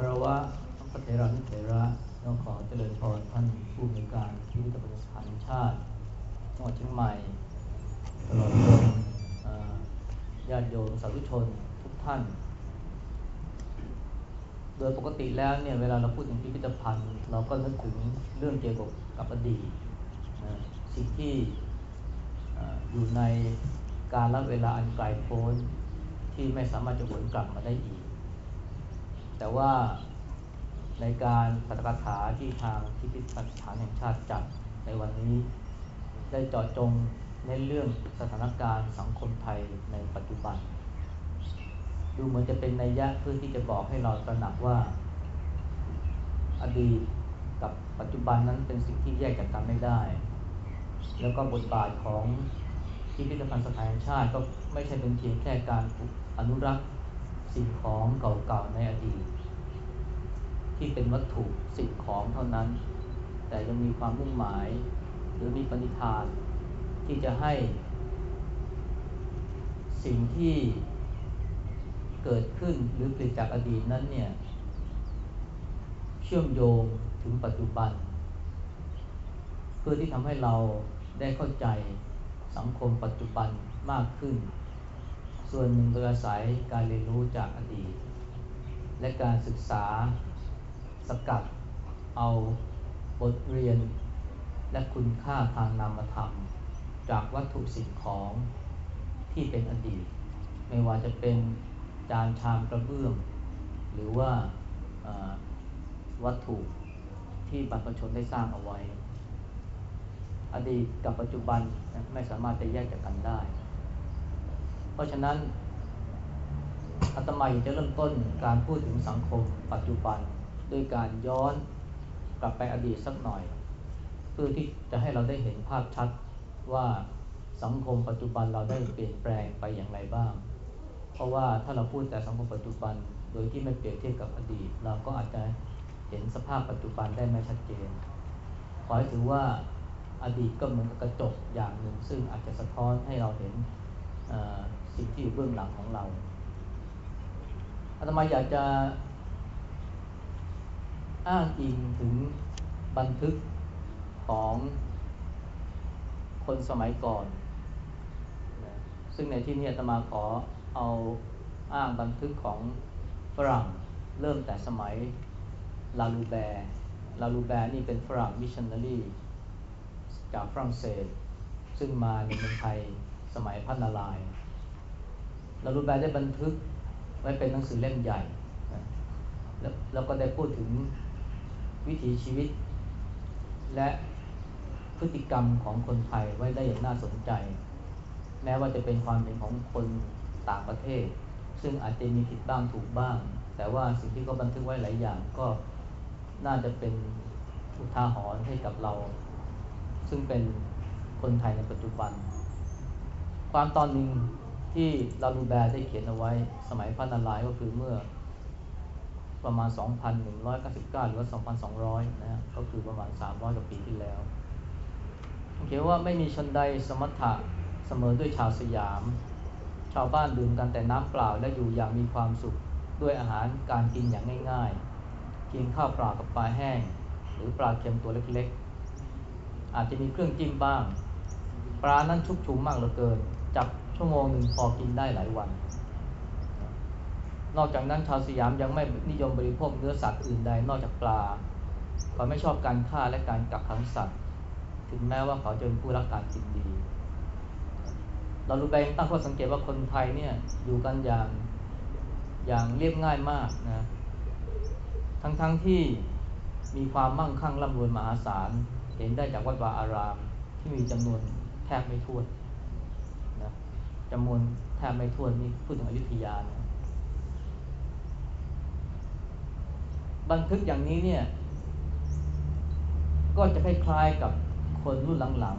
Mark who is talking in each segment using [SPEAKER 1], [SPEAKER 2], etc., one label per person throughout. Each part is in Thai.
[SPEAKER 1] คารวะพระเถระนิเถระต้องขอเจริญพรท่านผู้มีการพิพิธภัณฑ์สถานชาติจังหวัดเชียงใหม่ตลอดจนญาติโยมสาธุชนทุกท่าน โดยปกติแล้วเนี่ยเวลาเราพูดถึงพิพิธภัณฑ์ เราก็นึกถึงเรื่องเกี่ยวกับอดีตสิ่งที่อยู่ในการละเวลาอันไกลโพ้นที่ไม่สามารถจะวนกลับมาได้อีก แต่ว่าในการปฏิกถาที่ทางพิพิธภัณฑ์สถานแห่งชาติจัดในวันนี้ ได้เจาะจงในเรื่องสถานการณ์สังคมไทยในปัจจุบัน ดูเหมือนจะเป็นนัยยะเพื่อที่จะบอกให้เราตระหนักว่า อดีตกับปัจจุบันนั้นเป็นสิ่งที่แยกจากกันไม่ได้ แล้วก็บทบาทของพิพิธภัณฑ์สถานแห่งชาติก็ไม่ใช่เป็นเพียงแค่การอนุรักษ์ สิ่งของเก่าๆในอดีต ที่เป็นวัตถุสิ่งของเท่านั้น แต่ยังมีความมุ่งหมาย หรือมีปณิธานที่จะให้ สิ่งที่เกิดขึ้นหรือเกิดจากอดีตนั้นเนี่ยเชื่อมโยงถึงปัจจุบัน เพื่อที่ทำให้เราได้เข้าใจสังคมปัจจุบันมากขึ้น ส่วนหนึ่งโดยอาศัยการเรียนรู้จากอดีต และการศึกษาสกัดเอาบทเรียน และคุณค่าทางนามธรรม จากวัตถุสิ่งของที่เป็นอดีต ไม่ว่าจะเป็นจานชามกระเบื้อง หรือว่าวัตถุที่บรรพชนได้สร้างเอาไว้ อดีตกับปัจจุบันไม่สามารถจะแยกจากกันได้ เพราะฉะนั้นอาตมาอยากจะเริ่มต้นการพูดถึงสังคมปัจจุบันด้วยการย้อนกลับไปอดีตสักหน่อย เพื่อที่จะให้เราได้เห็นภาพชัดว่าสังคมปัจจุบันเราได้เปลี่ยนแปลงไปอย่างไรบ้าง เพราะว่าถ้าเราพูดแต่สังคมปัจจุบัน โดยที่ไม่เปรียบเทียบกับอดีต เราก็อาจจะเห็นสภาพปัจจุบันได้ไม่ชัดเจน ขอให้ถือว่าอดีตก็เหมือนกับกระจกอย่างหนึ่ง ซึ่งอาจจะสะท้อนให้เราเห็น สิ่งที่อยู่เบื้องหลังของเราอาตมาอยากจะอ้างอิงถึงบันทึกของคนสมัยก่อน ซึ่งในที่นี้อาตมาขอเอาอ้างบันทึกของฝรั่งเริ่มแต่สมัยลาลูแบร์ลาลูแบร์นี่เป็นฝรั่งมิชชันนารีจากฝรั่งเศส ซึ่งมาในเมืองไทยสมัยพระนารายณ์ ลาลูแบร์ได้บันทึกไว้เป็นหนังสือเล่มใหญ่แล้วแล้วก็ได้พูดถึงวิถีชีวิต และพฤติกรรมของคนไทยไว้ได้อย่างน่าสนใจ แม้ว่าจะเป็นความเป็นของคนต่างประเทศ ซึ่งอาจจะมีผิดบ้างถูกบ้าง แต่ว่าสิ่งที่เขาบันทึกไว้หลายอย่างก็น่าจะเป็นอุทาหรณ์ให้กับเรา ซึ่งเป็นคนไทยในปัจจุบัน ความตอนหนึ่ง ที่ลาลูแบร์ได้เขียนเอาไว้สมัยพันนารายก็คือเมื่อประมาณ 2,199 หรือว่า 2,200 นะก็คือประมาณ 300 กว่าปีที่แล้วเขียนว่าไม่มีชนใดสมถะเสมอด้วยชาวสยาม ชาวบ้านดื่มกันแต่น้ำเปล่าและอยู่อย่างมีความสุขด้วยอาหารการกินอย่างง่ายๆ กินข้าวเปล่ากับปลาแห้ง หรือปลาเค็มตัวเล็กๆ อาจจะมีเครื่องจิ้มบ้าง ปลานั้นชุกชุมมากเหลือเกิน จับ ชั่วโมงหนึ่งพอกินได้หลายวัน นอกจากนั้นชาวสยามยังไม่นิยมบริโภคเนื้อสัตว์อื่นใดนอกจากปลา เขาไม่ชอบการฆ่าและการกักขังสัตว์ ถึงแม้ว่าเขาจะเป็นผู้รักการกินดี เรารู้ไปตั้งข้อสังเกตว่าคนไทยเนี่ยอยู่กันอย่างอย่างเรียบง่ายมากนะ ทั้งๆทที่มีความมั่งคั่งร่ำรวยมหาศาล เห็นได้จากวัดวาอารามที่มีจำนวนแทบไม่ถ้วน จำนวนแทบไม่ถ้วนนี่พูดถึงอยุธยานะบันทึกอย่างนี้เนี่ย ก็จะคล้ายๆกับคนรุ่นหลัง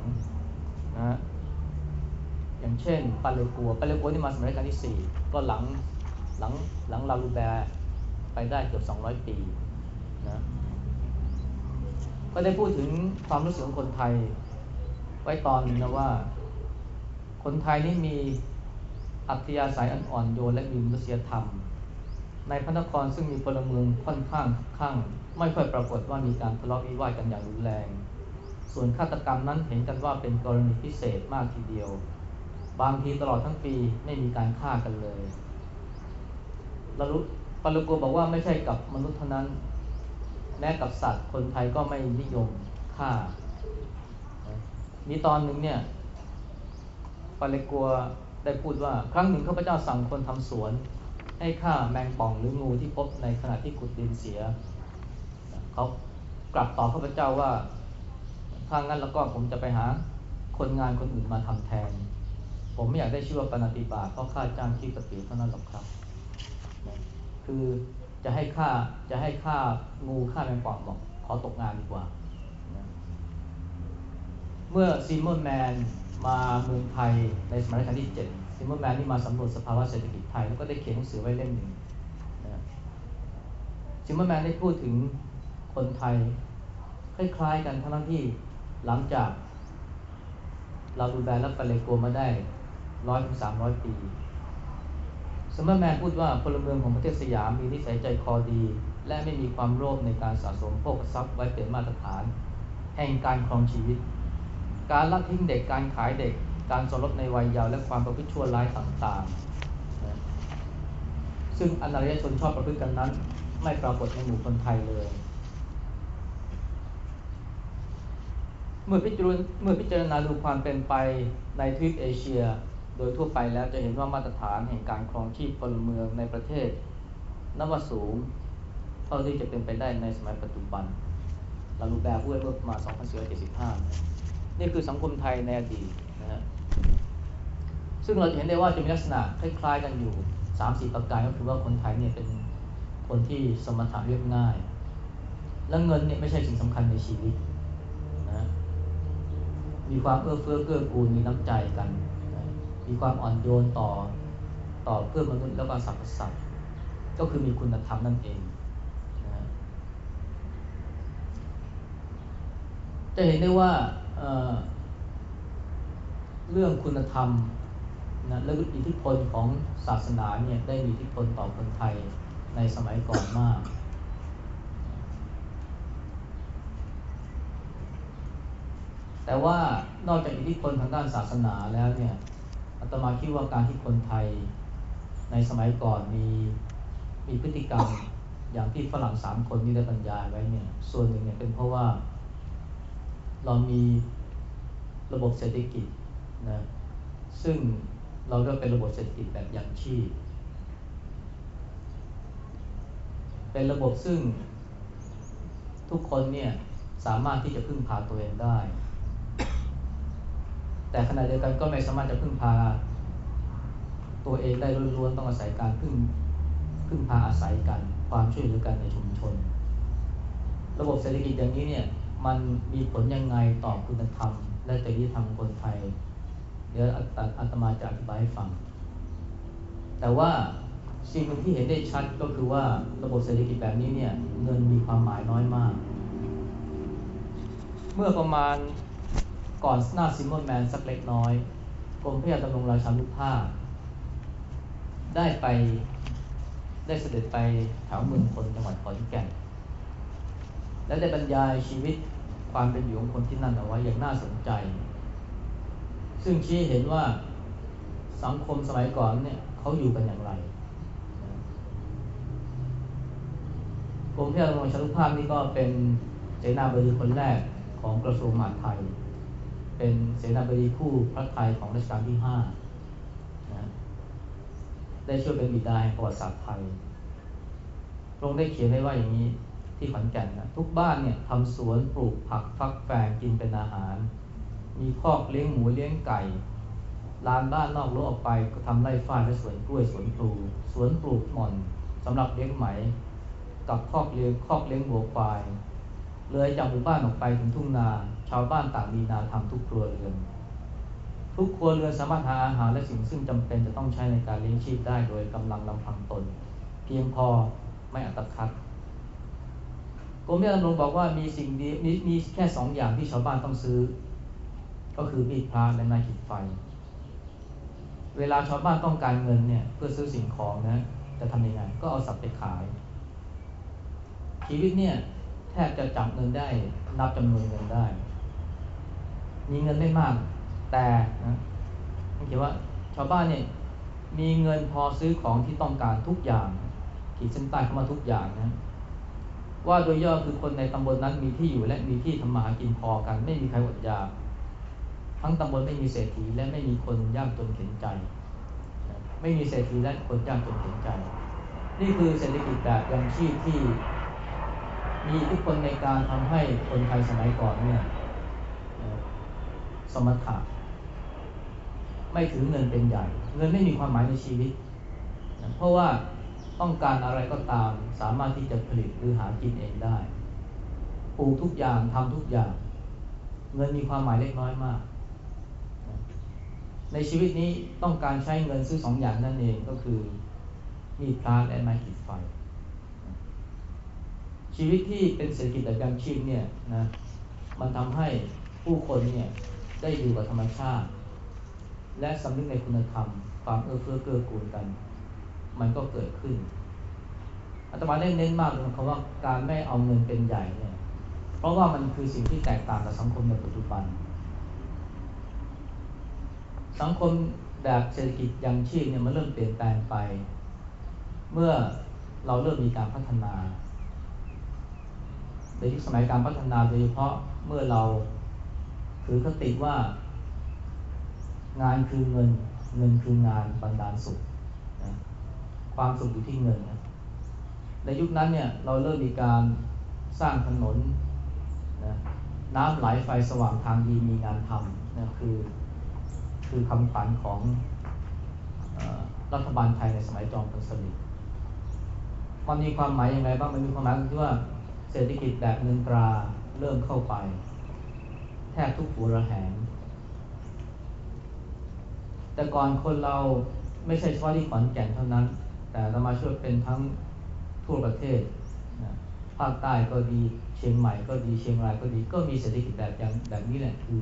[SPEAKER 1] ๆนะอย่างเช่นปาเลกัวปาเลกัวนี่มาสมัยรัชกาลที่สี่ก็หลังหลังหลังลาลูแบร์ไปได้เกือบสองร้อยปีนะก็ได้พูดถึงความรู้สึกของคนไทย ไว้ตอนนึงนะว่า คนไทยนี่มีอัธยาศัยอ่อนโยนและมีมนุษยธรรม ในพระนครซึ่งมีพลเมืองค่อนข้างข้าง ไม่ค่อยปรากฏว่ามีการทะเลาะวิวาทกันอย่างรุนแรง ส่วนฆาตกรรมนั้นเห็นกันว่าเป็นกรณีพิเศษมากทีเดียว บางทีตลอดทั้งปีไม่มีการฆ่ากันเลยลรุปารุโกบอกว่าไม่ใช่กับมนุษย์เท่านั้น แม้กับสัตว์คนไทยก็ไม่นิยมฆ่า มีตอนหนึ่งเนี่ย ปาเลกัวได้พูดว่า ครั้งหนึ่งข้าพเจ้าสั่งคนทำสวน ให้ฆ่าแมงป่องหรืองูที่พบในขณะที่ขุดดินเสีย เขากลับตอบข้าพเจ้าว่า ถ้างั้นแล้วก็ผมจะไปหาคนงานคนอื่นมาทำแทน ผมไม่อยากได้ชื่อว่าปฏิบาตเพราะค่าจ้างที่กระปิวเท่านั้นหรอกครับ คือจะให้ฆ่าจะให้ฆ่างูฆ่าแมงป่องบอกขอตกงานดีกว่า เมื่อซิมเมอร์แมน มาเมืองไทยในสมัยรัชกาลที่ 7 ซิมเมอร์แมนนี่มาสำรวจสภาวะเศรษฐกิจไทย แล้วก็ได้เขียนหนังสือไว้เล่มหนึ่งนะซิมเมอร์แมนได้พูดถึงคนไทย คล้ายๆกันทั้งที่หลังจาก ลาลูแบร์และปาเลกัวซ์มาได้ร้อยถึงสามร้อยปีซิมเมอร์แมนพูดว่าพลเมืองของประเทศสยามมีนิสัยใจคอดี และไม่มีความโลภในการสะสมโภคทรัพย์ไว้เป็นมาตรฐาน แห่งการครองชีวิต การละทิ้งเด็กการขายเด็ก การสมรสในวัยเยาว์และความประพฤติชั่วร้ายต่างๆซึ่งอนารยชนชอบประพฤติกันนั้น ไม่ปรากฏในหมู่คนไทยเลย เมื่อพิจารณาเมื่อพิจารณาดูความเป็นไปในทวีปเอเชีย โดยทั่วไปแล้วจะเห็นว่ามาตรฐานแห่งการครองชีพพลเมืองในประเทศนับว่าสูงเท่าที่จะเป็นไปได้ในสมัยปัจจุบัน เราดูแบบพูดเมื่อมา2475 นี่คือสังคมไทยในอดีตนะฮะซึ่งเราเห็นได้ว่าจะมีลักษณะคล้ายๆกันอยู่สามสี่ประการก็คือว่าคนไทยเนี่ยเป็นคนที่สมถะเรียบง่าย และเงินเนี่ยไม่ใช่สิ่งสำคัญในชีวิตนะมีความเอื้อเฟื้อเกื้อกูลมีน้ำใจกันนะมีความอ่อนโยนต่อต่อเพื่อนมนุษย์แล้วก็สรรพสัตว์ก็คือมีคุณธรรมนั่นเองนะจะเห็นได้ว่า เรื่องคุณธรรมนะและอิทธิพลของศาสนาเนี่ยได้มีอิทธิพลต่อคนไทยในสมัยก่อนมาก แต่ว่านอกจากอิทธิพลทางด้านศาสนาแล้วเนี่ยอาตมาคิดว่าการที่คนไทยในสมัยก่อนมีมีพฤติกรรมอย่างที่ฝรั่งสามคนนี้ได้บรรยายไว้เนี่ยส่วนหนึ่งเนี่ยเป็นเพราะว่า เรามีระบบเศรษฐกิจนะซึ่งเราเรียกเป็นระบบเศรษฐกิจแบบยังชีพ เป็นระบบซึ่งทุกคนเนี่ยสามารถที่จะพึ่งพาตัวเองได้ แต่ขณะเดียวกันก็ไม่สามารถจะพึ่งพาตัวเองได้ล้วนๆต้องอาศัยการพึ่งพึ่งพาอาศัยกัน ความช่วยเหลือกันในชุมชน ระบบเศรษฐกิจอย่างนี้เนี่ย มันมีผลยังไงต่อคุณธรรม และจริยธรรมคนไทย เดี๋ยวอาตมาจะอธิบายให้ฟัง แต่ว่าสิ่งหนึ่งที่เห็นได้ชัดก็คือว่าระบบเศรษฐกิจแบบนี้เนี่ยเงินมีความหมายน้อยมาก เมื่อประมาณก่อนหน้าซิมมอร์แมนสักเล็กน้อยกรมพระยาดำรงราชานุภาพ ได้ไปได้เสด็จไปแถวเมืองพลจังหวัดขอนแก่นและได้บรรยายชีวิต ความเป็นอยู่ของคนที่นั่นเอาไว้อย่างน่าสนใจ ซึ่งชี้เห็นว่าสังคมสมัยก่อนเนี่ยเขาอยู่กันอย่างไรกรมพิจารณาชลุภาพนี่ก็เป็นเสนาบดีคนแรกของกระทรวงมหาดไทย เป็นเสนาบดีคู่พระไทยของรัชกาลที่ห้านะได้ช่วยเป็นบิดาแห่งประวัติศาสตร์ไทยตรงได้เขียนไว้ว่าอย่างนี้ ที่ขอนแก่นนะทุกบ้านเนี่ยทำสวนปลูกผักฟักแฟงกินเป็นอาหาร มีคอกเลี้ยงหมูเลี้ยงไก่ลานบ้านนอกรั้วออกไปก็ทำไร่ฝ้าและสวนกล้วยสวนปลูสวนปลูกหม่อนสำหรับเลี้ยงไหม กับคอกเลี้ยงคอกเลี้ยงวัวควาย เลยจากหมู่บ้านออกไปถึงทุ่งนา ชาวบ้านต่างมีนาทำทุกครัวเรือน ทุกครัวเรือนสามารถหาอาหารและสิ่งซึ่งจำเป็นจะต้องใช้ในการเลี้ยงชีพได้โดยกำลังลำพังตน เพียงพอไม่อัตคัด กรมพิารณงบอกว่ามีสิ่งดีมีมีแค่สองอย่างที่ชาวบ้านต้องซื้อ ก็คือมีดพระและไม้ขีดไฟ เวลาชาวบ้านต้องการเงินเนี่ยเพื่อซื้อสิ่งของนะ จะทำยังไงก็เอาสัตว์ไปขาย ชีวิตเนี่ยแทบจะจับเงินได้นับจำนวนเงินได้ มีเงินไม่มาก แต่นะเขียนว่าชาวบ้านเนี่ยมีเงินพอซื้อของที่ต้องการทุกอย่างขีดเส้นใต้เข้ามาทุกอย่างนะ ว่าโดยย่อคือคนในตำบลนนั้นมีที่อยู่และมีที่ทำมาหากินพอกัน ไม่มีใครอดอยากทั้งตำบลไม่มีเศรษฐีและไม่มีคนยากจนเข็นใจ ไม่มีเศรษฐีและคนยากจนเข็นใจ นี่คือเศรษฐกิจแบบยังชีพที่มีทุกคนในการทำให้คนไทยสมัยก่อนเนี่ยสมถะไม่ถือเงินเป็นใหญ่ เงินไม่มีความหมายในชีวิต เพราะว่า ต้องการอะไรก็ตาม สามารถที่จะผลิตหรือหากินเองได้ปลูกทุกอย่างทำทุกอย่าง เงินมีความหมายเล็กน้อยมาก ในชีวิตนี้ต้องการใช้เงินซื้อสองอย่างนั่นเองก็คือมีพระและไม้ขีดไฟ ชีวิตที่เป็นเศรษฐกิจแบบยังชีพเนี่ยนะมันทำให้ผู้คนเนี่ยได้อยู่กับธรรมชาติ และสำนึกในคุณธรรม ความเอื้อเฟื้อเกื้อกูลกัน มันก็เกิดขึ้นอาตมาได้เน้นมากเลยคำว่าการไม่เอาเงินเป็นใหญ่เนี่ย เพราะว่ามันคือสิ่งที่แตกต่างกับสังคมในปัจจุบัน สังคมแบบเศรษฐกิจยังชีพเนี่ยมันเริ่มเปลี่ยนแปลงไป เมื่อเราเริ่มมีการพัฒนาในยุคสมัยการพัฒนาโดยเฉพาะเมื่อเราถือคติว่า งานคือเงินเงินคืองานบรรดาลสุข ความสุขอยู่ที่เงินนะในยุคนั้นเนี่ยเราเริ่มมีการสร้างถนนนะน้ำไหลไฟสว่างทางดีมีงานทำนะคือคือคำขวัญของรัฐบาลไทยในสมัยจอมพลสฤษดิ์มันมีความหมายอย่างไรบ้างมันมีความหมายคือว่าเศรษฐกิจแบบเงินตราเริ่มเข้าไป แทบทุกหัวระแหง แต่ก่อนคนเราไม่ใช่เฉพาะที่ขอนแก่นเท่านั้น แต่เรามาช่วยเป็นทั้งทั่วประเทศนะภาคใต้ก็ดีเชียงใหม่ก็ดีเชียงรายก็ดี ก็มีเศรษฐกิจแบบอย่างแบบนี้แหละคือ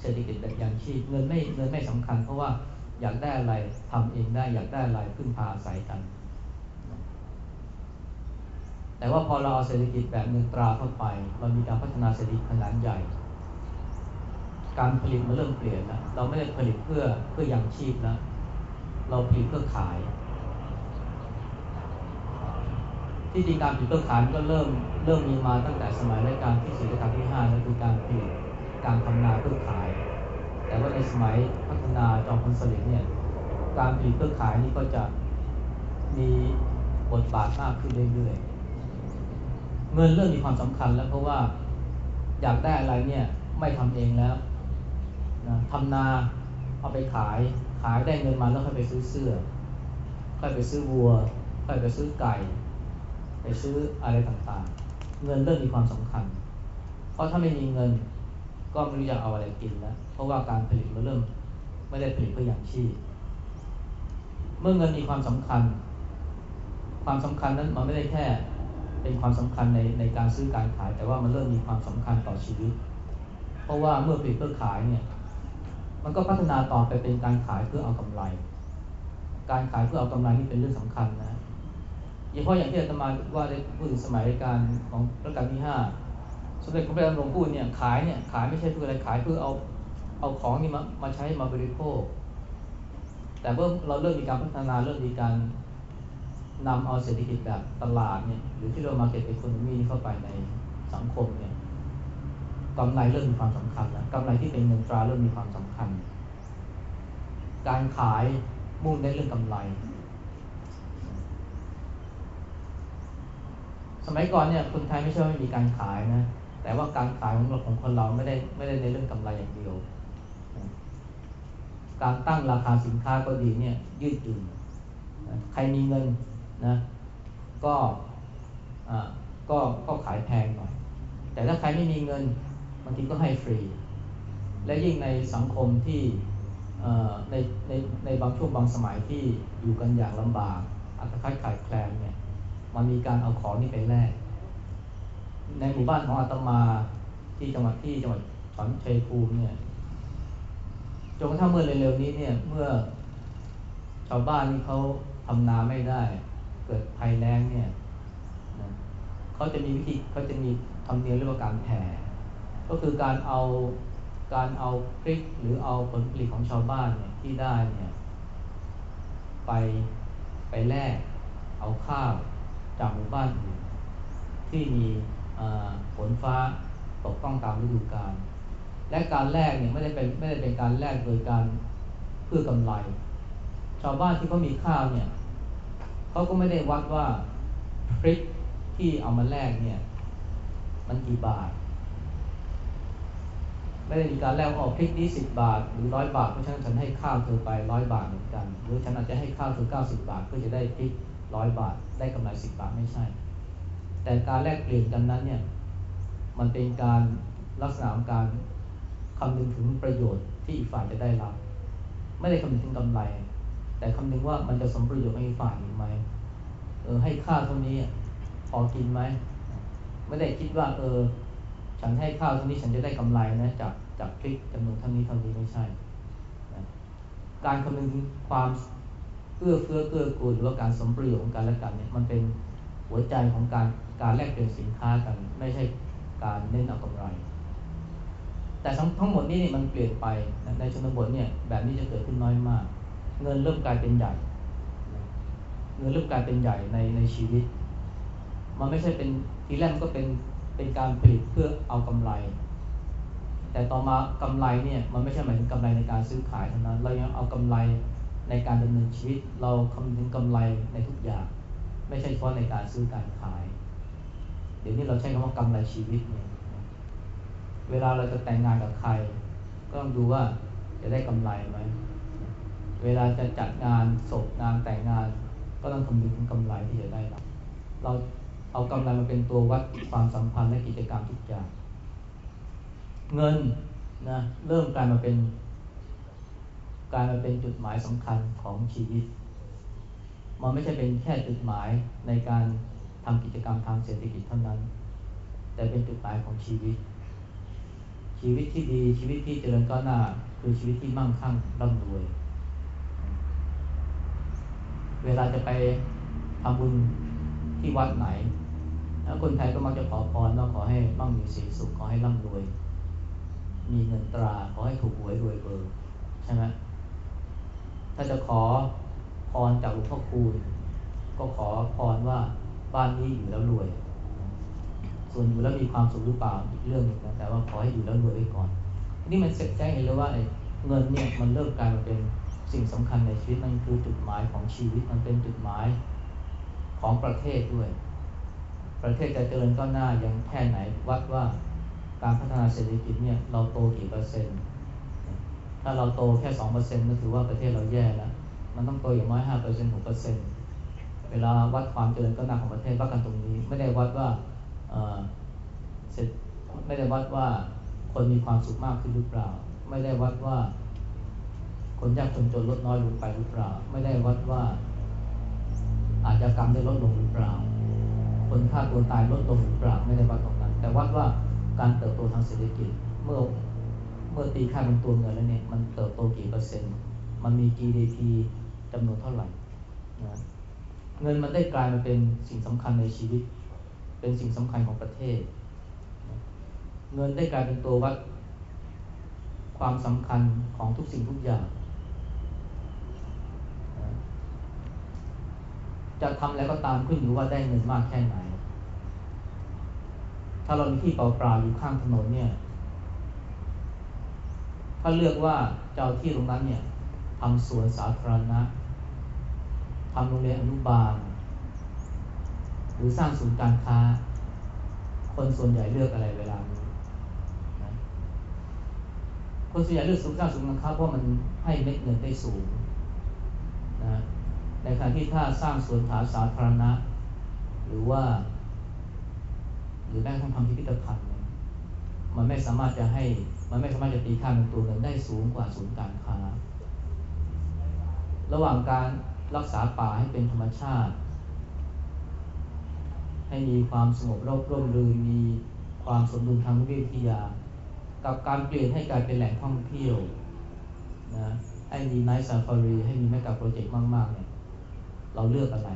[SPEAKER 1] เศรษฐกิจแบบยังชีพเงินไม่เงินไม่สำคัญ เพราะว่าอยากได้อะไรทำเองได้อยากได้อะไรพึ่งพาอาศัยกัน แต่ว่าพอเราเอาเศรษฐกิจแบบเงินตราเข้าไป เรามีการพัฒนาเศรษฐกิจขนาดใหญ่ การผลิตมันเริ่มเปลี่ยนแล้วเราไม่ได้ผลิตเพื่อเพื่อยังชีพแล้วเราผลิตเพื่อขาย ที่จริงการผลิตเพื่อขายมันก็เริ่มเริ่มมีมาตั้งแต่สมัยรัชกาลที่สี่รัชกาลที่ห้านั่นคือการผลิตการทำนาเพื่อขาย แต่ว่าในสมัยพัฒนาจอมพลสฤษดิ์เนี่ยการผลิตเพื่อขายนี่ก็จะมีบทบาทมากขึ้นเรื่อยๆเงินเริ่มมีความสำคัญแล้วเพราะว่าอยากได้อะไรเนี่ยไม่ทำเองแล้วนะทำนาเอาไปขายขายได้เงินมาแล้วค่อยไปซื้อเสื้อค่อยไปซื้อวัวค่อยไปซื้อไก่ ไปซื้ออะไรต่างๆ เงินเริ่มมีความสำคัญ เพราะถ้าไม่มีเงินก็ไม่รู้จะเอาอะไรกินแล้ว เพราะว่าการผลิตมันเริ่มไม่ได้ผลิตเพื่ออย่างชีพ เมื่อเงินมีความสำคัญ ความสำคัญนั้นมันไม่ได้แค่เป็นความสำคัญในในการซื้อการขาย แต่ว่ามันเริ่มมีความสำคัญต่อชีวิต เพราะว่าเมื่อผลิตเพื่อขายเนี่ย มันก็พัฒนาต่อไปเป็นการขายเพื่อเอากำไร การขายเพื่อเอากำไรนี่เป็นเรื่องสำคัญนะ เฉพาะอย่างที่อาตมาว่าได้พูดถึงสมัยการของรัชกาลที่ห้าสมเด็จพระเจ้าหลวงพูดเนี่ยขายเนี่ยขายไม่ใช่เพื่ออะไรขายเพื่อเอาเอาของนี่มามาใช้มาบริโภค แต่เมื่อเราเริ่มมีการพัฒนาเริ่มมีการนำเอาเศรษฐกิจแบบตลาดเนี่ยหรือที่เรามาเก็ตอีโคโนมีเข้าไปในสังคมเนี่ยกำไรเริ่มมีความสำคัญแล้วกำไรที่เป็นเงินตราเริ่มมีความสำคัญ การขายมุ่งในเรื่องกำไร ส มัยก่อนเนี่ยคนไทยไม่ใช่ไม่มีการขายนะ แต่ว่าการขายของเราของคนเราไม่ได้ไม่ได้ในเรื่องกำไรอย่างเดียว การตั้งราคาสินค้าก็ดีเนี่ยยืดหยุ่นใครมีเงินนะก็ก็ก็ขายแพงหน่อย แต่ถ้าใครไม่มีเงินบางทีก็ให้ฟรี และยิ่งในสังคมที่ในในในบางช่วงบางสมัยที่อยู่กันอย่างลำบากอัตคัดขาดแคลนเนี่ย มันมีการเอาของนี่ไปแลกในหมู่บ้านของอาตมาที่จังหวัดที่จังหวัดขอนชัยภูมิเนี่ยจนกระทั่งเมื่อเร็วๆนี้เนี่ยเมื่อชาวบ้านนี่เขาทำนาไม่ได้ เกิดภัยแล้งเนี่ยนะเขาจะมีวิธีเขาจะมีทำเนียมเรียกว่าการแผ่ก็คือการเอาการเอาพริกหรือเอาผลผลิตของชาวบ้านเนี่ยที่ได้เนี่ยไปไปแลกเอาข้าว จากหมู่บ้านอื่นที่มีฝนฟ้าตกต้องตามฤดูกาลและการแลกเนี่ยไม่ได้เป็นไม่ได้เป็นการแลกโดยการเพื่อกำไร ชาวบ้านที่เขามีข้าวเนี่ยเขาก็ไม่ได้วัดว่าพริกที่เอามาแลกเนี่ยมันกี่บาท ไม่ได้มีการแลกออกพริกนี้สิบบาท หรือร้อยบาทเพราะฉะนั้นฉันให้ข้าวเธอไปร้อยบาทเหมือนกัน หรือฉันอาจจะให้ข้าวเธอเก้าสิบบาทเพื่อจะได้พริก ร้อยบาท ได้กำไรสิบบาทไม่ใช่ แต่การแลกเปลี่ยนกันนั้นเนี่ยมันเป็นการลักษณะของการคำนึงถึงประโยชน์ที่อีกฝ่ายจะได้รับ ไม่ได้คำนึงถึงกำไร แต่คำนึงว่ามันจะสมประโยชน์ให้อีกฝ่ายหรือไม่เออให้ข้าวเท่านี้พอกินไหมไม่ได้คิดว่า เออ ฉันให้ข้าวเท่านี้ฉันจะได้กำไรนะจากจากพริกจำนวนเท่านี้เท่านี้ไม่ใช่นะการคำนึงถึงความ เอื้อเฟื้อเกื้อกูลหรือว่าการสมประโยชน์ของกันและกันเนี่ยมันเป็นหัวใจของการการแลกเปลี่ยนสินค้ากัน ไม่ใช่การเน้นเอากำไร แต่ทั้งทั้งหมดนี้นี่มันเปลี่ยนไปในชนบทเนี่ยแบบนี้จะเกิดขึ้นน้อยมาก เงินเริ่มกลายเป็นใหญ่เงินเริ่มกลายเป็นใหญ่ในในชีวิต มันไม่ใช่เป็นทีแรกมันก็เป็นเป็นการผลิตเพื่อเอากำไร แต่ต่อมากำไรเนี่ยมันไม่ใช่หมายถึงกำไรในการซื้อขายเท่านั้นเรายังเอากำไร ในการดำเนินชีวิตเราคำนึงกำไรในทุกอย่าง ไม่ใช่เฉพาะในการซื้อการขาย เดี๋ยวนี้เราใช้คำว่ากำไรชีวิตเนี่ยเวลาเราจะแต่งงานกับใคร ก็ต้องดูว่าจะได้กำไรไหมเวลาจะจัดงานศพงานแต่งงาน ก็ต้องคำนึงถึงกำไรที่จะได้รับเราเอากำไรมาเป็นตัววัดความสัมพันธ์และกิจกรรมทุกอย่าง เงินนะเริ่มกลายมาเป็น กลายมาเป็นจุดหมายสำคัญของชีวิต มันไม่ใช่เป็นแค่จุดหมายในการทำกิจกรรมทางเศรษฐกิจเท่านั้น แต่เป็นจุดหมายของชีวิต ชีวิตที่ดีชีวิตที่เจริญก้าวหน้าคือชีวิตที่มั่งคั่งร่ำรวย เวลาจะไปทำบุญที่วัดไหนแล้วคนไทยก็มักจะขอพรว่าขอให้มั่งมีสีสุขขอให้ร่ำรวย มีเงินตราขอให้ถูกหวยรวยเบอร์ใช่ไหม ถ้าจะขอพรจากหลวงพ่อคูณ ก็ขอพรว่าบ้านนี้อยู่แล้วรวย ส่วนอยู่แล้วมีความสุขหรือเปล่าอีกเรื่องหนึ่งนะแต่ว่าขอให้อยู่แล้วรวยไว้ก่อนนี่มันเสร็จแจ้งเห็นเลยว่าเงินเนี่ยมันเริ่มกลายมาเป็นสิ่งสำคัญในชีวิตมันคือจุดหมายของชีวิตมันเป็นจุดหมายของประเทศด้วย ประเทศจะเจริญก้าวหน้ายังแค่ไหนวัดว่าการพัฒนาเศรษฐกิจเนี่ยเราโตกี่เปอร์เซ็นต์ ถ้าเราโตแค่สองเปอร์เซ็นต์ก็ถือว่าประเทศเราแย่แล้ว มันต้องโตอย่างน้อยห้าเปอร์เซ็นต์หกเปอร์เซ็นต์เวลาวัดความเจริญก้าวหน้าของประเทศวัดกันตรงนี้ ไม่ได้วัดว่าเสร็จไม่ได้วัดว่าคนมีความสุขมากขึ้นหรือเปล่า ไม่ได้วัดว่า คนยากคนจนลดน้อยลงไปหรือเปล่า ไม่ได้วัดว่า อาจจะกรรมได้ลดลงหรือเปล่า คนฆ่าตัวตายลดลงหรือเปล่า ไม่ได้วัดตรงนั้น แต่วัดว่าการเติบโตทางเศรษฐกิจเมื่อ อตีค่าเป็นตัวเงินแล้วเนี่ยมันเติบโตกี่เปอร์เซ็นต์ มันมี GDP จำนวนเท่าไหร่นะเงินมันได้กลายมาเป็นสิ่งสำคัญในชีวิต เป็นสิ่งสำคัญของประเทศ เงินได้กลายเป็นตัววัดความสำคัญของทุกสิ่งทุกอย่าง จะทำอะไรก็ตามขึ้นอยู่ว่าได้เงินมากแค่ไหน ถ้าเรามีที่เปล่าๆอยู่ข้างถนนเนี่ย ถ้าเลือกว่าเจ้าที่ตรงนั้นเนี่ยทำสวนสาธารณะทำโรงเรียนอนุบาล หรือสร้างศูนย์การค้า คนส่วนใหญ่เลือกอะไรเวลานี้คนส่วนใหญ่เลือกศูนย์สร้างศูนย์การค้าเพราะมันให้เม็ดเงินได้สูงนะในขณะที่ถ้าสร้างสวนฐาสาธารณะ หรือว่า หรือแม้กระทั่งทำพิพิธภัณฑ์มันไม่สามารถจะให้ มันไม่สามารถจะตีค่าเป็นตัวเงินได้สูงกว่าศูนย์การค้า ระหว่างการรักษาป่าให้เป็นธรรมชาติ ให้มีความสงบร่มร่มรื่นมีความสมดุลทางวิทยา กับการเปลี่ยนให้กลายเป็นแหล่งท่องเที่ยวนะให้มี night safari ให้มี mega project มากๆเนี่ยเราเลือกอะไร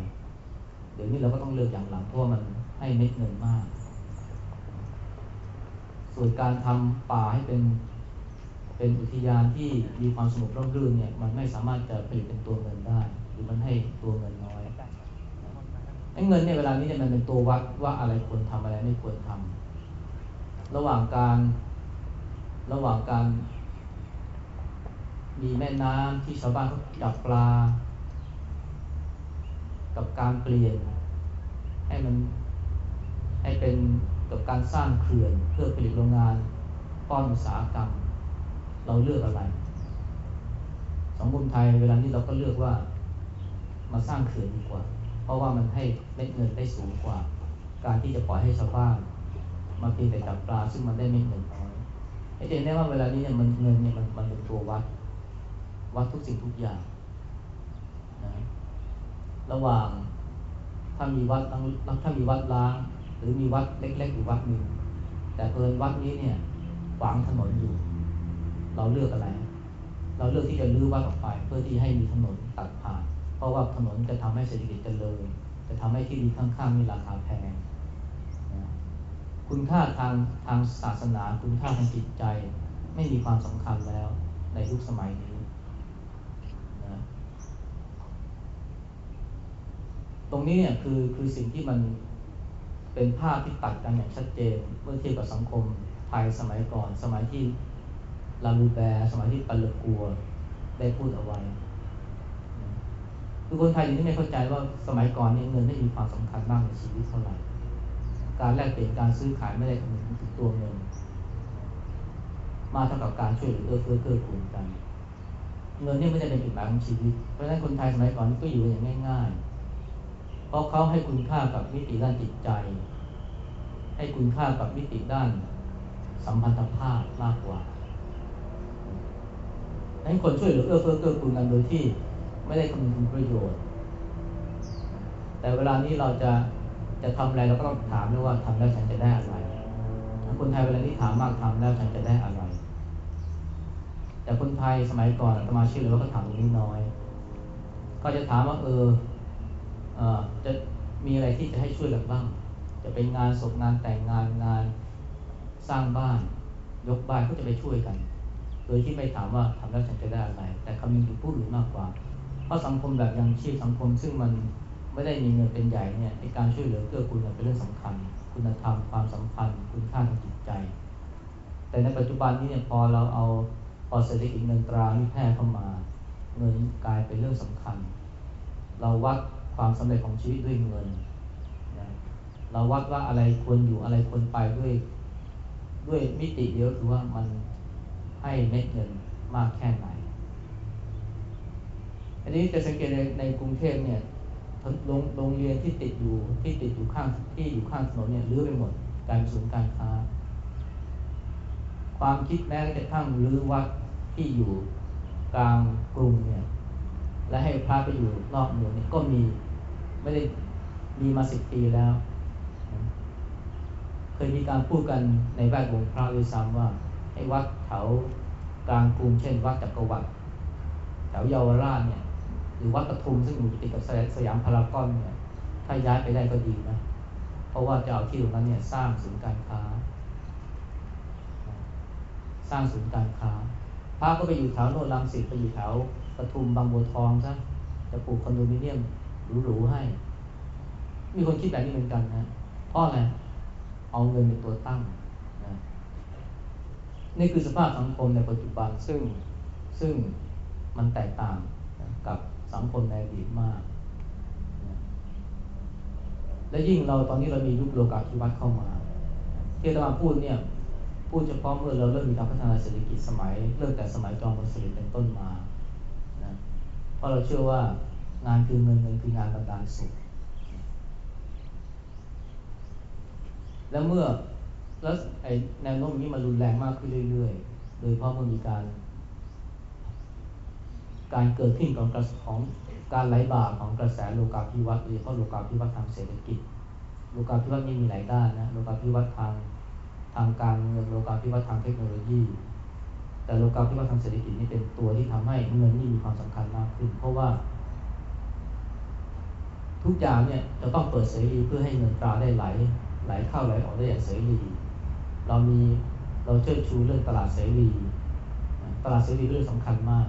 [SPEAKER 1] เดี๋ยวนี้เราก็ต้องเลือกอย่างหลังเพราะมันให้เม็ดเงินมาก ส่วนการทำป่าให้เป็นเป็นอุทยานที่มีความสงบร่มรื่นเนี่ยมันไม่สามารถจะผลิตเป็นตัวเงินได้ หรือมันให้ตัวเงินน้อยไอ้เงินเนี่ยเวลานี้เนี่ยมันเป็นตัววัดว่าอะไรควรทำอะไรไม่ควรทำระหว่างการระหว่างการมีแม่น้ำที่ชาวบ้านเขาจับปลา กับการเปลี่ยน ให้มันให้เป็น กับการสร้างเขื่อนเพื่อผลิตโรงงานป้อนอุตสาหกรรม เราเลือกอะไร สังคมไทยเวลานี้เราก็เลือกว่ามาสร้างเขื่อนดีกว่า เพราะว่ามันให้เม็ดเงินได้สูงกว่า การที่จะปล่อยให้ชาวบ้านมาเพียงแต่จับปลาซึ่งมันได้เม็ดเงินน้อยให้เห็นได้ว่าเวลานี้เนี่ยมันเงินเนี่ยมันมันเป็นตัววัด วัดทุกสิ่งทุกอย่างนะระหว่างถ้ามีวัดถ้ามีวัดล้าง รือมีวัดเล็กๆอยู่วัดหนึ่งแต่เพิ่นวัดนี้เนี่ยขวางถนนอยู่ เราเลือกอะไร เราเลือกที่จะลื้อวัดออกไป เพื่อที่ให้มีถนนตัดผ่าน เพราะว่าถนนจะทำให้เศรษฐกิจเจริญจะทำให้ที่ดินข้างๆมีราคาแพงคุณค่าทางทางศาสนาคุณค่าทางจิตใจ ไม่มีความสำคัญแล้วในยุคสมัยนี้นะตรงนี้เนี่ยคือคือสิ่งที่มัน เป็นภาพที่ตัดกันอย่างชัดเจน เมื่อเทียบกับสังคมไทยสมัยก่อน สมัยที่ลาลูแบร์สมัยที่ปัลลกัวได้พูดเอาไว้คือคนไทยยังไม่เข้าใจว่าสมัยก่อนนี่เงินไม่มีความสำคัญมากในชีวิตเท่าไหร่ การแลกเปลี่ยนการซื้อขายไม่ได้คำนึงถึงตัวเงิน มาเท่ากับการช่วยเหลือเอื้อเฟื้อเกื้อกูลกัน เงินนี่ไม่ได้เป็นจุดหมายของชีวิต เพราะฉะนั้นคนไทยสมัยก่อนก็อยู่อย่างง่าย ๆ ราะเขาให้คุณค่ากับมิติด้านจิตใจ ให้คุณค่ากับมิติด้านสัมพันธภาพมากกว่าให้นคนช่วยเหลือเอื้อเฟื้อเกื้อกูลกันโดยที่ไม่ได้คำนึงถึงประโยชน์ แต่เวลานี้เราจะจะทำอะไรเราก็ต้องถามด้วยว่าทำแล้วฉันจะได้อะไรคนไทยเวลานี้ถามมากทำแล้วฉันจะได้อะไร แต่คนไทยสมัยก่อนสมาชิกเราก็ถามตรงนี้น้อย ก็จะถามว่าเออ จะมีอะไรที่จะให้ช่วยกันบ้าง จะเป็นงานศพงานแต่งงานงานสร้างบ้าน ยกบ้านก็จะไปช่วยกัน โดยที่ไม่ถามว่าทำแล้วฉันจะได้อะไร แต่คำนึงถึงผู้อื่นมากกว่า เพราะสังคมแบบยังชีพสังคมซึ่งมันไม่ได้มีเงินเป็นใหญ่เนี่ยในการช่วยเหลือเกื้อกูลเป็นเรื่องสำคัญ คุณธรรมความสัมพันธ์คุณค่าทางจิตใจ แต่ในปัจจุบันนี้เนี่ยพอเราเอาพอเศรษฐกิจเงินตรานี่แพร่เข้ามาเงินกลายเป็นเรื่องสำคัญ เราวัด ความสำเร็จของชีวิตด้วยเงินนะเราวัดว่าอะไรควรอยู่อะไรควรไปด้วย ด้วยมิติเดียวคือว่ามันให้เม็ดเงินมากแค่ไหน อันนี้จะสังเกตในในกรุงเทพเนี่ยโรงโรงเรียนที่ติดอยู่ที่ติดอยู่ข้างที่อยู่ข้างถนนเนี่ยรื้อไปหมดการศูนย์การค้า ความคิดแม้กระทั่งรื้อวัดที่อยู่กลางกรุงเนี่ยและให้พระไปอยู่นอกเมืองเนี่ยก็มี ไม่ได้มีมาสิบปีแล้ว เคยมีการพูดกันในแวดวงพระด้วยซ้ำว่า ให้วัดแถวกลางกรุงเช่น วัดจักรวรรดิแถวเยาวราชเนี่ยหรือวัดปทุมซึ่งอยู่ติดกับสยามพารากอนเนี่ยถ้าย้ายไปได้ก็ดีนะ เพราะว่าจะเอาที่ตรงนั้นเนี่ยสร้างศูนย์การค้า สร้างศูนย์การค้าพระก็ไปอยู่แถวโนนลังสิตไปอยู่แถวปทุมบางบัวทองซะจะปลูกคอนโดมิเนียม หรูๆให้ มีคนคิดแบบนี้เหมือนกันนะเพราะอะไรเอาเงินเป็นตัวตั้งนะนี่คือสภาพสังคมในปัจจุบันซึ่งซึ่งมันแตกต่างกับสังคมในอดีตมากและยิ่งเราตอนนี้เรามียุคโลกาภิวัตน์เข้ามาที่เราพูดเนี่ยพูดเฉพาะเมื่อเราเริ่มมีการพัฒนาเศรษฐกิจสมัย เริ่มแต่สมัยจอมพลสฤษดิ์เป็นต้นมานะเพราะเราเชื่อว่า งานคือเงินเงินคืองานบรรดาสุขแล้วเมื่อแล้วไอ้แนวโน้มนี้มันรุนแรงมากขึ้นเรื่อยๆ โดยเพราะมันมีการ การเกิดขึ้นของกระของการไหลบ่าของกระแสโลกาภิวัตน์โดยเฉพาะโลกาภิวัตน์ทางเศรษฐกิจ โลกาภิวัตน์นี่มีหลายด้านนะโลกาภิวัตน์ทางทางการเงินโลกาภิวัตน์ทางเทคโนโลยี แต่โลกาภิวัตน์ทางเศรษฐกิจนี่เป็นตัวที่ทำให้เงินนี่มีความสำคัญมากขึ้น เพราะว่า ทุกอย่างเนี่ยจะต้องเปิดเสรีเพื่อให้เงินตราได้ไหลไหลเข้าไหลออกได้อย่างเสรี เรามีเราเชิดชูเรื่องตลาดเสรี ตลาดเสรีเรื่องสำคัญมาก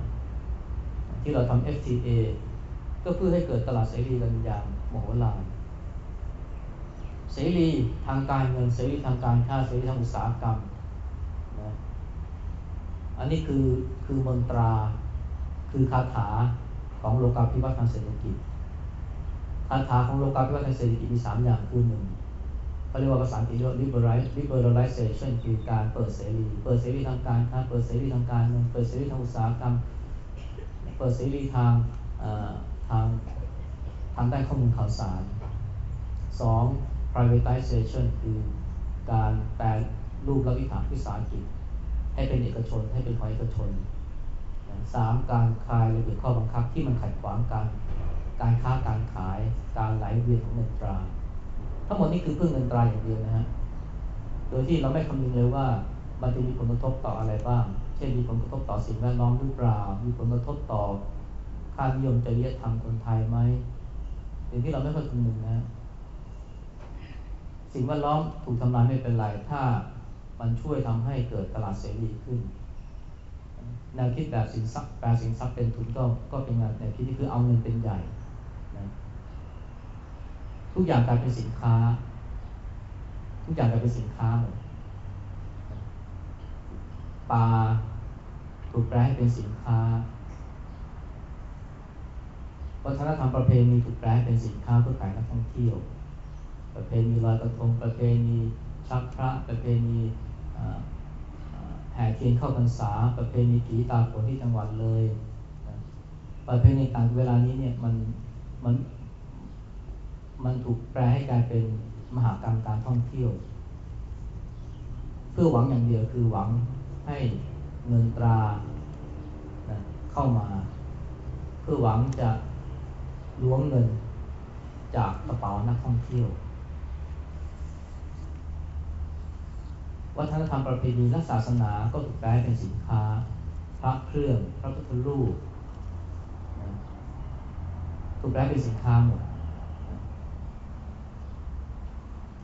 [SPEAKER 1] ที่เราทำ FTA ก็เพื่อให้เกิดตลาดเสรีกันอย่างมโหฬารเสรีทางการเงินเสรีทางการค้าเสรีทางอุตสาหกรรมนะอันนี้คือคือมนตราคือคาถาของโลกาภิวัตน์ทางเศรษฐกิจ คาถาของโลกาภิวัตน์เศรษฐกิจมีสามอย่างคือหนึ่งเขาเรียกว่าภาษาอังกฤษเรียกว่า liberalization คือการเปิดเสรี เปิดเสรีทางการค้าเปิดเสรีทางการเงินเปิดเสรีทางอุตสาหกรรม เปิดเสรีทางทางทางด้านข้อมูลข่าวสารสอง privatization คือการแปลรูปและวิถาวิสาหกิจ ให้เป็นเอกชนให้เป็นของเอกชนสามการคลายระเบียบข้อบังคับที่มันขัดขวางการ การค้าการขายการไหลเวียนของเงินตรา ทั้งหมดนี้คือเพื่อเงินตราอย่างเดียวนะฮะโดยที่เราไม่คำนึงเลยว่ามันจะมีผลกระทบต่ออะไรบ้าง เช่นมีผลกระทบต่อสิ่งแวดล้อมหรือเปล่า มีผลกระทบต่อค่านิยมจริยธรรมคนไทยไหมสิ่งที่เราไม่ค่อยคำนึงนะ สิ่งแวดล้อมถูกทำลายไม่เป็นไร ถ้ามันช่วยทำให้เกิดตลาดเสรีขึ้นแนวคิดแบบสินทรัพย์แปลสินทรัพย์เป็นทุนก็ก็เป็นแนวคิดที่คือเอาเงินเป็นใหญ่ ทุกอย่างกลายเป็นสินค้า ทุกอย่างกลายเป็นสินค้าหมดปลาถูกแปลให้เป็นสินค้าวัฒนธรรมประเพณีถูกแปลให้เป็นสินค้าเพื่อขายนักท่องเที่ยว ประเพณีลอยกระทงประเพณีชักพระประเพณีแห่เทียนเข้าพรรษา ประเพณีผีตาโขนที่จังหวัดเลย ประเพณีต่างเวลานี้เนี่ยมันมัน มันถูกแปลให้กลายเป็นมหากรรมการท่องเที่ยว เพื่อหวังอย่างเดียวคือหวังให้เงินตราเข้ามา เพื่อหวังจะล้วงเงินจากกระเป๋านักท่องเที่ยว วัฒนธรรมประเพณีและศาสนาก็ถูกแปลเป็นสินค้า พระเครื่อง พระพุทธรูปถูกแปลเป็นสินค้าหมด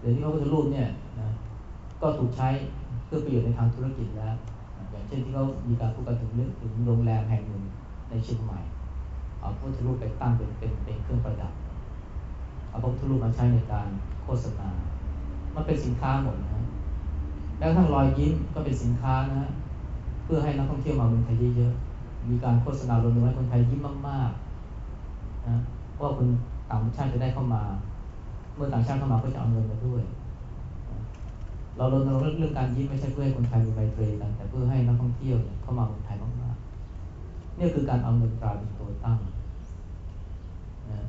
[SPEAKER 1] เดี๋ยวนี้พระพุทธรูปเนี่ยนะก็ถูกใช้เพื่อประโยชน์ในทางธุรกิจแล้วอย่างเช่นที่เขามีการพูดกันถึงเรื่องถึงโรงแรมแห่งหนึ่งในเชียงใหม่เอาพระพุทธรูปไปตั้งเป็นเป็นเป็นเครื่องประดับเอาพระพุทธรูปมาใช้ในการโฆษณา มันเป็นสินค้าหมดนะแล้วทั้งรอยยิ้มก็เป็นสินค้านะ เพื่อให้นักท่องเที่ยวมาเมืองไทยเยอะๆมีการโฆษณารณรงค์ให้คนไทยยิ้มมากๆนะเพราะคนต่างชาติจะได้เข้ามา เมื่อต่างชาติเข้ามาก็จะเอาเงินมาด้วย เรารณรงค์เรื่องการยิ้มไม่ใช่เพื่อให้คนไทยมีไมตรกัน แต่เพื่อให้นักท่องเที่ยวเข้ามาเมืองไทยมากๆนี่คือการเอาเงินตราเป็นตัวตั้งนะ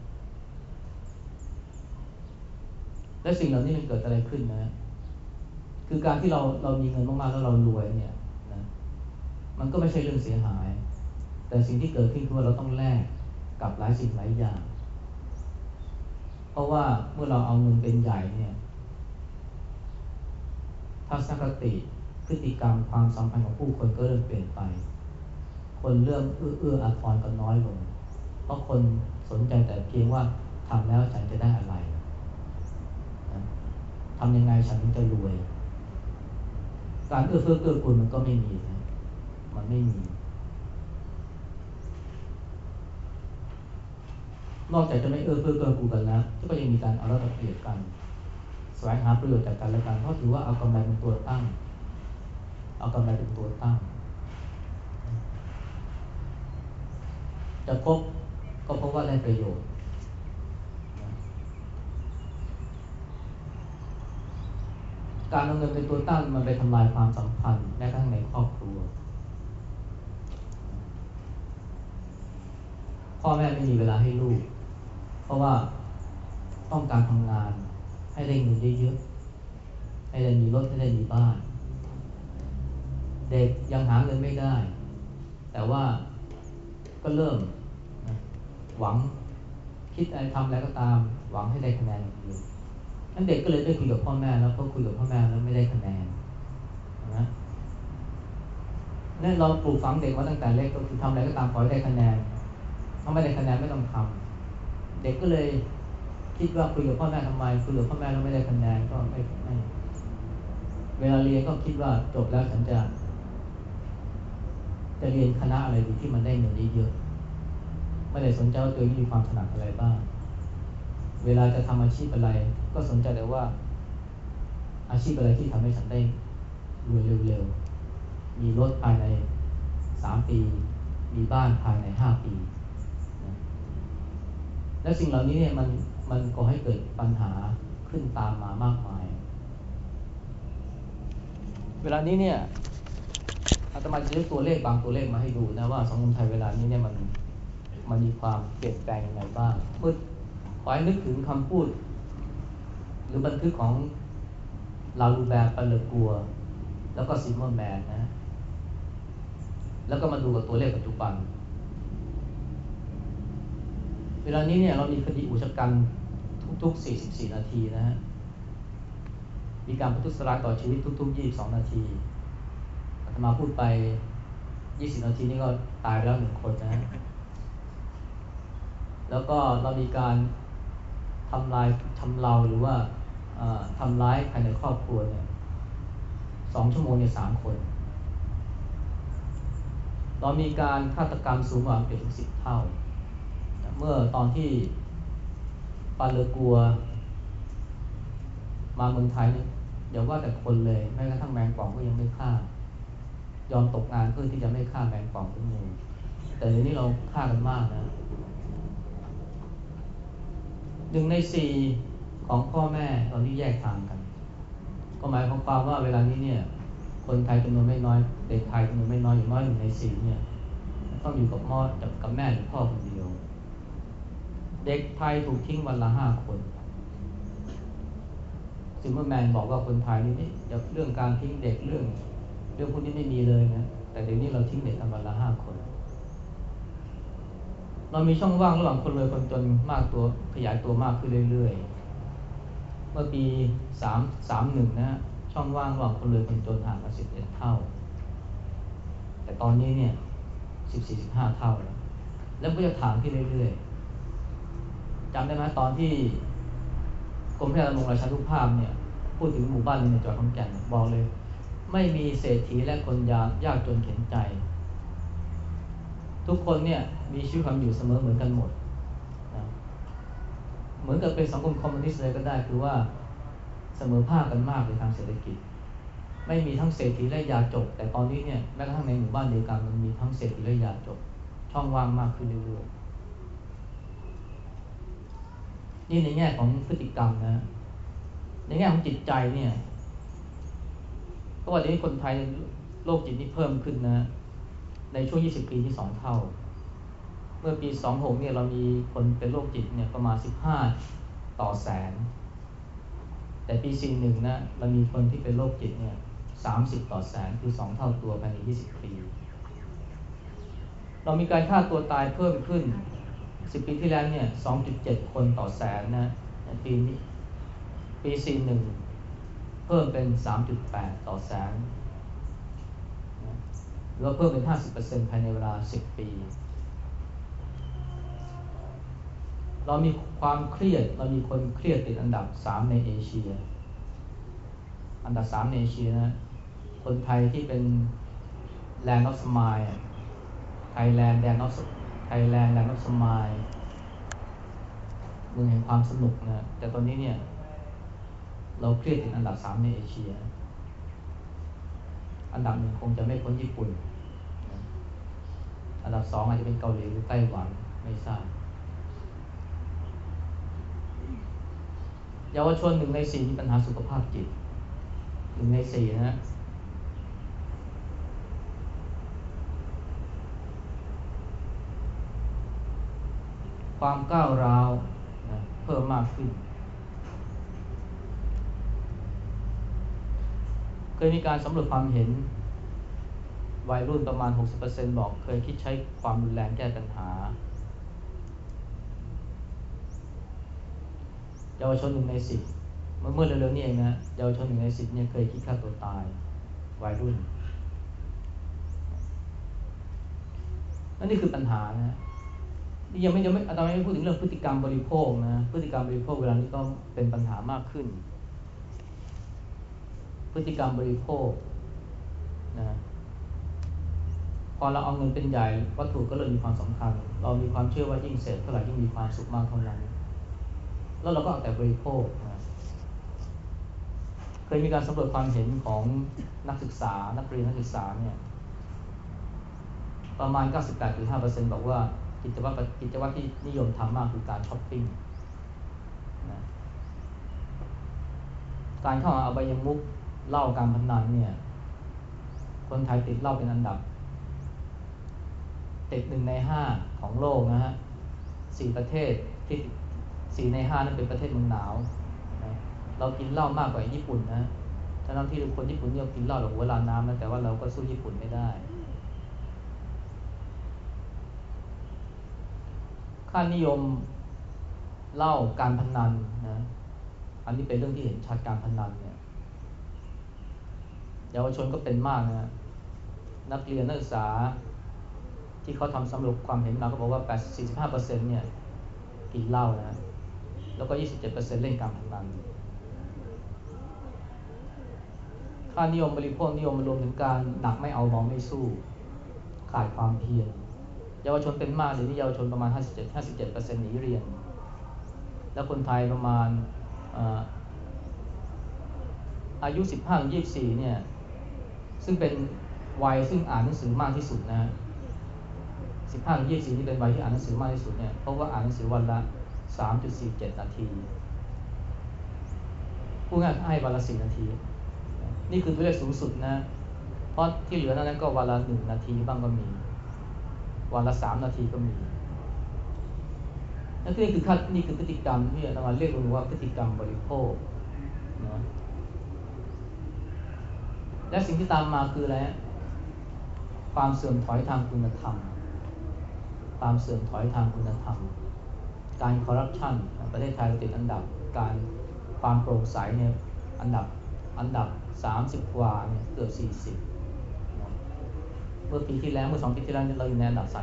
[SPEAKER 1] และสิ่งเหล่านี้มันเกิดอะไรขึ้นนะ คือการที่เราเรามีเงินมากๆแล้วเรารวยเนี่ยนะมันก็ไม่ใช่เรื่องเสียหาย แต่สิ่งที่เกิดขึ้นคือว่าเราต้องแลกกับหลายสิ่งหลายอย่าง เพราะว่าเมื่อเราเอาเงินเป็นใหญ่เนี่ยทัศนคติพฤติกรรมความสัมพันธ์ของผู้คนก็เริ่มเปลี่ยนไป คนเริ่มเอื้อเอื้ออาทรกันน้อยลง เพราะคนสนใจแต่เพียงว่าทำแล้วฉันจะได้อะไรทำยังไงฉันถึงจะรวย การเอื้อเฟื้อเกื้อกูลมันก็ไม่มีนะมันไม่มี นอกจากจะไม่เอื้อเฟื้อเกื้อกูลกันแล้วก็ยังมีการเอารัดเปรียบกันแสวงหาประโยชน์จากกันและกันเพราะถือว่าเอากำไรเป็นตัวตั้ง เอากำไรเป็นตัวตั้ง จะคบก็เพราะว่าได้ประโยชน์การเอาเงินเป็นตัวตั้งมันไปทำลายความสัมพันธ์แม้กระทั่งในครอบครัว พ่อแม่ไม่มีเวลาให้ลูก เพราะว่าต้องการทำงาน ให้ได้เงินเยอะๆให้ได้มีรถให้ได้มีบ้าน เด็กยังหาเงินไม่ได้ แต่ว่าก็เริ่มหวังคิดอะไรทำอะไรก็ตาม หวังให้ได้คะแนนอย่างเดียวนั้นเด็กก็เลยได้คุยกับพ่อแม่แล้วพอคุยกับพ่อแม่แล้วไม่ได้คะแนนนะนั่นเราปลูกฝังเด็กมาตั้งแต่เล็กก็คือทำอะไรก็ตามขอให้ได้คะแนนถ้าไม่ได้คะแนนไม่ต้องทำ เด็กก็เลยคิดว่าคุยกับพ่อแม่ทำไมคุยกับพ่อแม่แล้วไม่ได้คะแนนก็ไม่ไม่เวลาเรียนก็คิดว่าจบแล้วฉันจะ จะเรียนคณะอะไรดีที่มันได้เงินเยอะๆไม่ได้สนใจว่าตัวเองมีความถนัดอะไรบ้าง เวลาจะทำอาชีพอะไร ก็สนใจแต่ว่า อาชีพอะไรที่ทำให้ฉันได้รวยเร็วๆมีรถภายในสามปี มีบ้านภายในห้าปี และสิ่งเหล่านี้เนี่ยมันมันก่อให้เกิดปัญหาขึ้นตามมามากมาย เวลานี้เนี่ยอาตมาจะยกตัวเลขบางตัวเลขมาให้ดูนะว่าสังคมไทยเวลานี้เนี่ยมันมันมีความเปลี่ยนแปลงยังไงบ้างเมื่อขอให้นึกถึงคำพูด หรือบันทึกของลาลูแบร์ปาเลกัว แล้วก็ซิมเมอร์แมนนะ แล้วก็มาดูกับตัวเลขปัจจุบัน เวลานี้เนี่ยเรามีคดีอุชกันทุก ๆ 44 นาทีนะฮะ มีการประทุษร้ายต่อชีวิตทุก ๆ 22 นาทีอาตมาพูดไป 20 นาทีนี่ก็ตายไปแล้วหนึ่งคนนะฮะแล้วก็เรามีการทำลายทำเราหรือว่าทำร้ายภายในครอบครัวเนี่ยสองชั่วโมงเนี่ยสามคน เรามีการฆาตกรรมสูงกว่าเป็นสิบเท่า เมื่อตอนที่ปาเลกัว มาเมืองไทยเนี่ยอย่าว่าแต่คนเลย แม้กระทั่งแมงป่องก็ยังไม่ฆ่า ยอมตกงานเพื่อที่จะไม่ฆ่าแมงป่องทุกมูแต่เดี๋ยวนี้เราฆ่ากันมากนะหนึ่งในสี่ของพ่อแม่ตอนนี้แยกทางกัน ก็หมายความว่าเวลานี้เนี่ย คนไทยจำนวนไม่น้อย เด็กไทยจำนวนไม่น้อยอย่างน้อยหนึ่งในสี่เนี่ยต้องอยู่กับพ่อกับแม่หรือพ่อคนเดียว เด็กไทยถูกทิ้งวันละห้าคนซิมเมอร์แมนบอกว่าคนไทยนี่ไม่เรื่องการทิ้งเด็กเรื่อง เรื่องพวกนี้ไม่มีเลยนะ แต่เดี๋ยวนี้เราทิ้งเด็กกันวันละห้าคน เรามีช่องว่างระหว่างคนรวยคนจนมากตัวขยายตัวมากขึ้นเรื่อยๆ เมื่อปีสามสามหนึ่งนะช่องว่างระหว่างคนรวยคนจนห่างกันสิบเอ็ดเท่า แต่ตอนนี้เนี่ยสิบสี่สิบห้าเท่าแล้ว แล้วก็จะถามที่เรื่อยๆ จำได้ไหมตอนที่กรมพัฒนาดำรงราชานุภาพเนี่ย พูดถึงหมู่บ้านในจังหวัดขอนแก่นบอกเลย ไม่มีเศรษฐีและคนยากยากจนเข็นใจ ทุกคนเนี่ยมีชีวิตความอยู่เสมอเหมือนกันหมดนะเหมือนกับเป็นสังคมคอมมิวนิสต์เลยก็ได้คือว่าเสมอภาคกันมากในทางเศรษฐกิจ ไม่มีทั้งเศรษฐีและยาจก แต่ตอนนี้เนี่ยแม้กระทั่งในหมู่บ้านเดียวกันมันมีทั้งเศรษฐีและยาจก ช่องว่างมากขึ้นเรื่อยๆ นี่ในแง่ของพฤติกรรมนะ ในแง่ของจิตใจเนี่ยก็ว่าเดี๋ยวนี้คนไทยโรคจิตนี่เพิ่มขึ้นนะ ในช่วง 20 ปีที่2เท่า เมื่อปี 26 เนี่ยเรามีคนเป็นโรคจิตเนี่ยประมาณ 15 ต่อแสน แต่ปี 41 นะเรามีคนที่เป็นโรคจิตเนี่ย 30 ต่อแสนคือ 2 เท่าตัวภายใน 20 ปี เรามีการฆ่าตัวตายเพิ่มขึ้น 10ปีที่แล้วเนี่ย2.7คนต่อแสนนะปีนี้ปี41เพิ่มเป็น3.8ต่อแสนหรือว่าเพิ่มเป็น50%ภายในเวลา10ปี เรามีความเครียด เรามีคนเครียดติดอันดับ3ในเอเชีย อันดับ3ในเอเชียนะคนไทยที่เป็น land of smile Thailand land of Thailand land of smile เมืองแห่งความสนุกนะแต่ตอนนี้เนี่ย เราเครียดติดอันดับ3ในเอเชีย อันดับหนึ่งคงจะไม่พ้นญี่ปุ่น อันดับสองอาจจะเป็นเกาหลีหรือไต้หวันไม่ทราบเยาวชนหนึ่งในสี่มีปัญหาสุขภาพจิตหนึ่งในสี่นะ ความก้าวร้าวนะเพิ่มมากขึ้น เคยมีการสำรวจความเห็น วัยรุ่นประมาณ 60%บอกเคยคิดใช้ความรุนแรงแก้ปัญหาเยาวชนหนึ่งในสิบเมื่อเมื่อเร็วๆนี้เองนะเยาวชนหนึ่งในสิบเนี่ยเคยคิดฆ่าตัวตายวัยรุ่นนั่นนี่คือปัญหานะ นี่ยังไม่ยังไม่อาตมาไม่พูดถึงเรื่องพฤติกรรมบริโภคนะพฤติกรรมบริโภคเวลานี้ก็เป็นปัญหามากขึ้น พฤติกรรมบริโภคนะพอเราเอาเงินเป็นใหญ่วัตถุก็เริ่มมีความสำคัญ เรามีความเชื่อว่ายิ่งเสพเท่าไหร่ยิ่งมีความสุขมากเท่านั้น แล้วเราก็เอาแต่บริโภคนะเคยมีการสำรวจความเห็นของนักศึกษานักเรียนนักศึกษาเนี่ยประมาณ 98.5%บอกว่า กิจวัตรกิจวัตรที่นิยมทำมากคือการช้อปปิ้งนะการเข้ามาอบายมุกเล่าการพนันเนี่ย คนไทยติดเหล้าเป็นอันดับ ติดหนึ่งในห้าของโลกนะฮะสี่ประเทศที่สี่ในห้านั้นเป็นประเทศเมืองหนาวนะเรากินเหล้ามากกว่าญี่ปุ่นนะทั้งที่คนญี่ปุ่นเนี่ยกินเหล้าหรือเวลาน้ำนะแต่ว่าเราก็สู้ญี่ปุ่นไม่ได้ ค่านิยมเล่าการพนันนะอันนี้เป็นเรื่องที่เห็นชัดการพนันเนี่ยเยาวชนก็เป็นมากนะนักเรียนนักศึกษาที่เขาทำสำรวจความเห็นมาก็บอกว่า 45%เนี่ยกินเหล้านะ แล้วก็ 27%เล่นการพนัน ค่านิยมบริโภคนิยมรวมถึงการหนักไม่เอาเบาไม่สู้ ขาดความเพียร เยาวชนเป็นมากเดี๋ยวนี้เยาวชนประมาณ 57 57%หนีเรียน แล้วคนไทยประมาณอายุ 15 24 เนี่ย ซึ่งเป็นวัยซึ่งอ่านหนังสือมากที่สุดนะ 15 24 นี่เป็นวัยที่อ่านหนังสือมากที่สุดเนี่ยเพราะว่าอ่านหนังสือวันละ 3.47 นาทีพูดง่ายให้วันละ4นาที นี่คือตัวเลขสูงสุดนะ เพราะที่เหลือนั้นก็วันละ 1 นาทีบ้างก็มี วันละสามนาทีก็มีนั่นคือคือคัดนี่คือพฤติกรรมที่เราเรียกว่าพฤติกรรมบริโภคนะและสิ่งที่ตามมาคืออะไรความเสื่อมถอยทางคุณธรรม ความเสื่อมถอยทางคุณธรรม การคอร์รัปชันประเทศไทยติดอันดับการความโปร่งใสเนี่ยอันดับอันดับ 30 กว่าเนี่ยเกือบ40 มื่อปีที่แล้วเมื่อสองปีที่แล้วเราอยู่ในอันดับ 33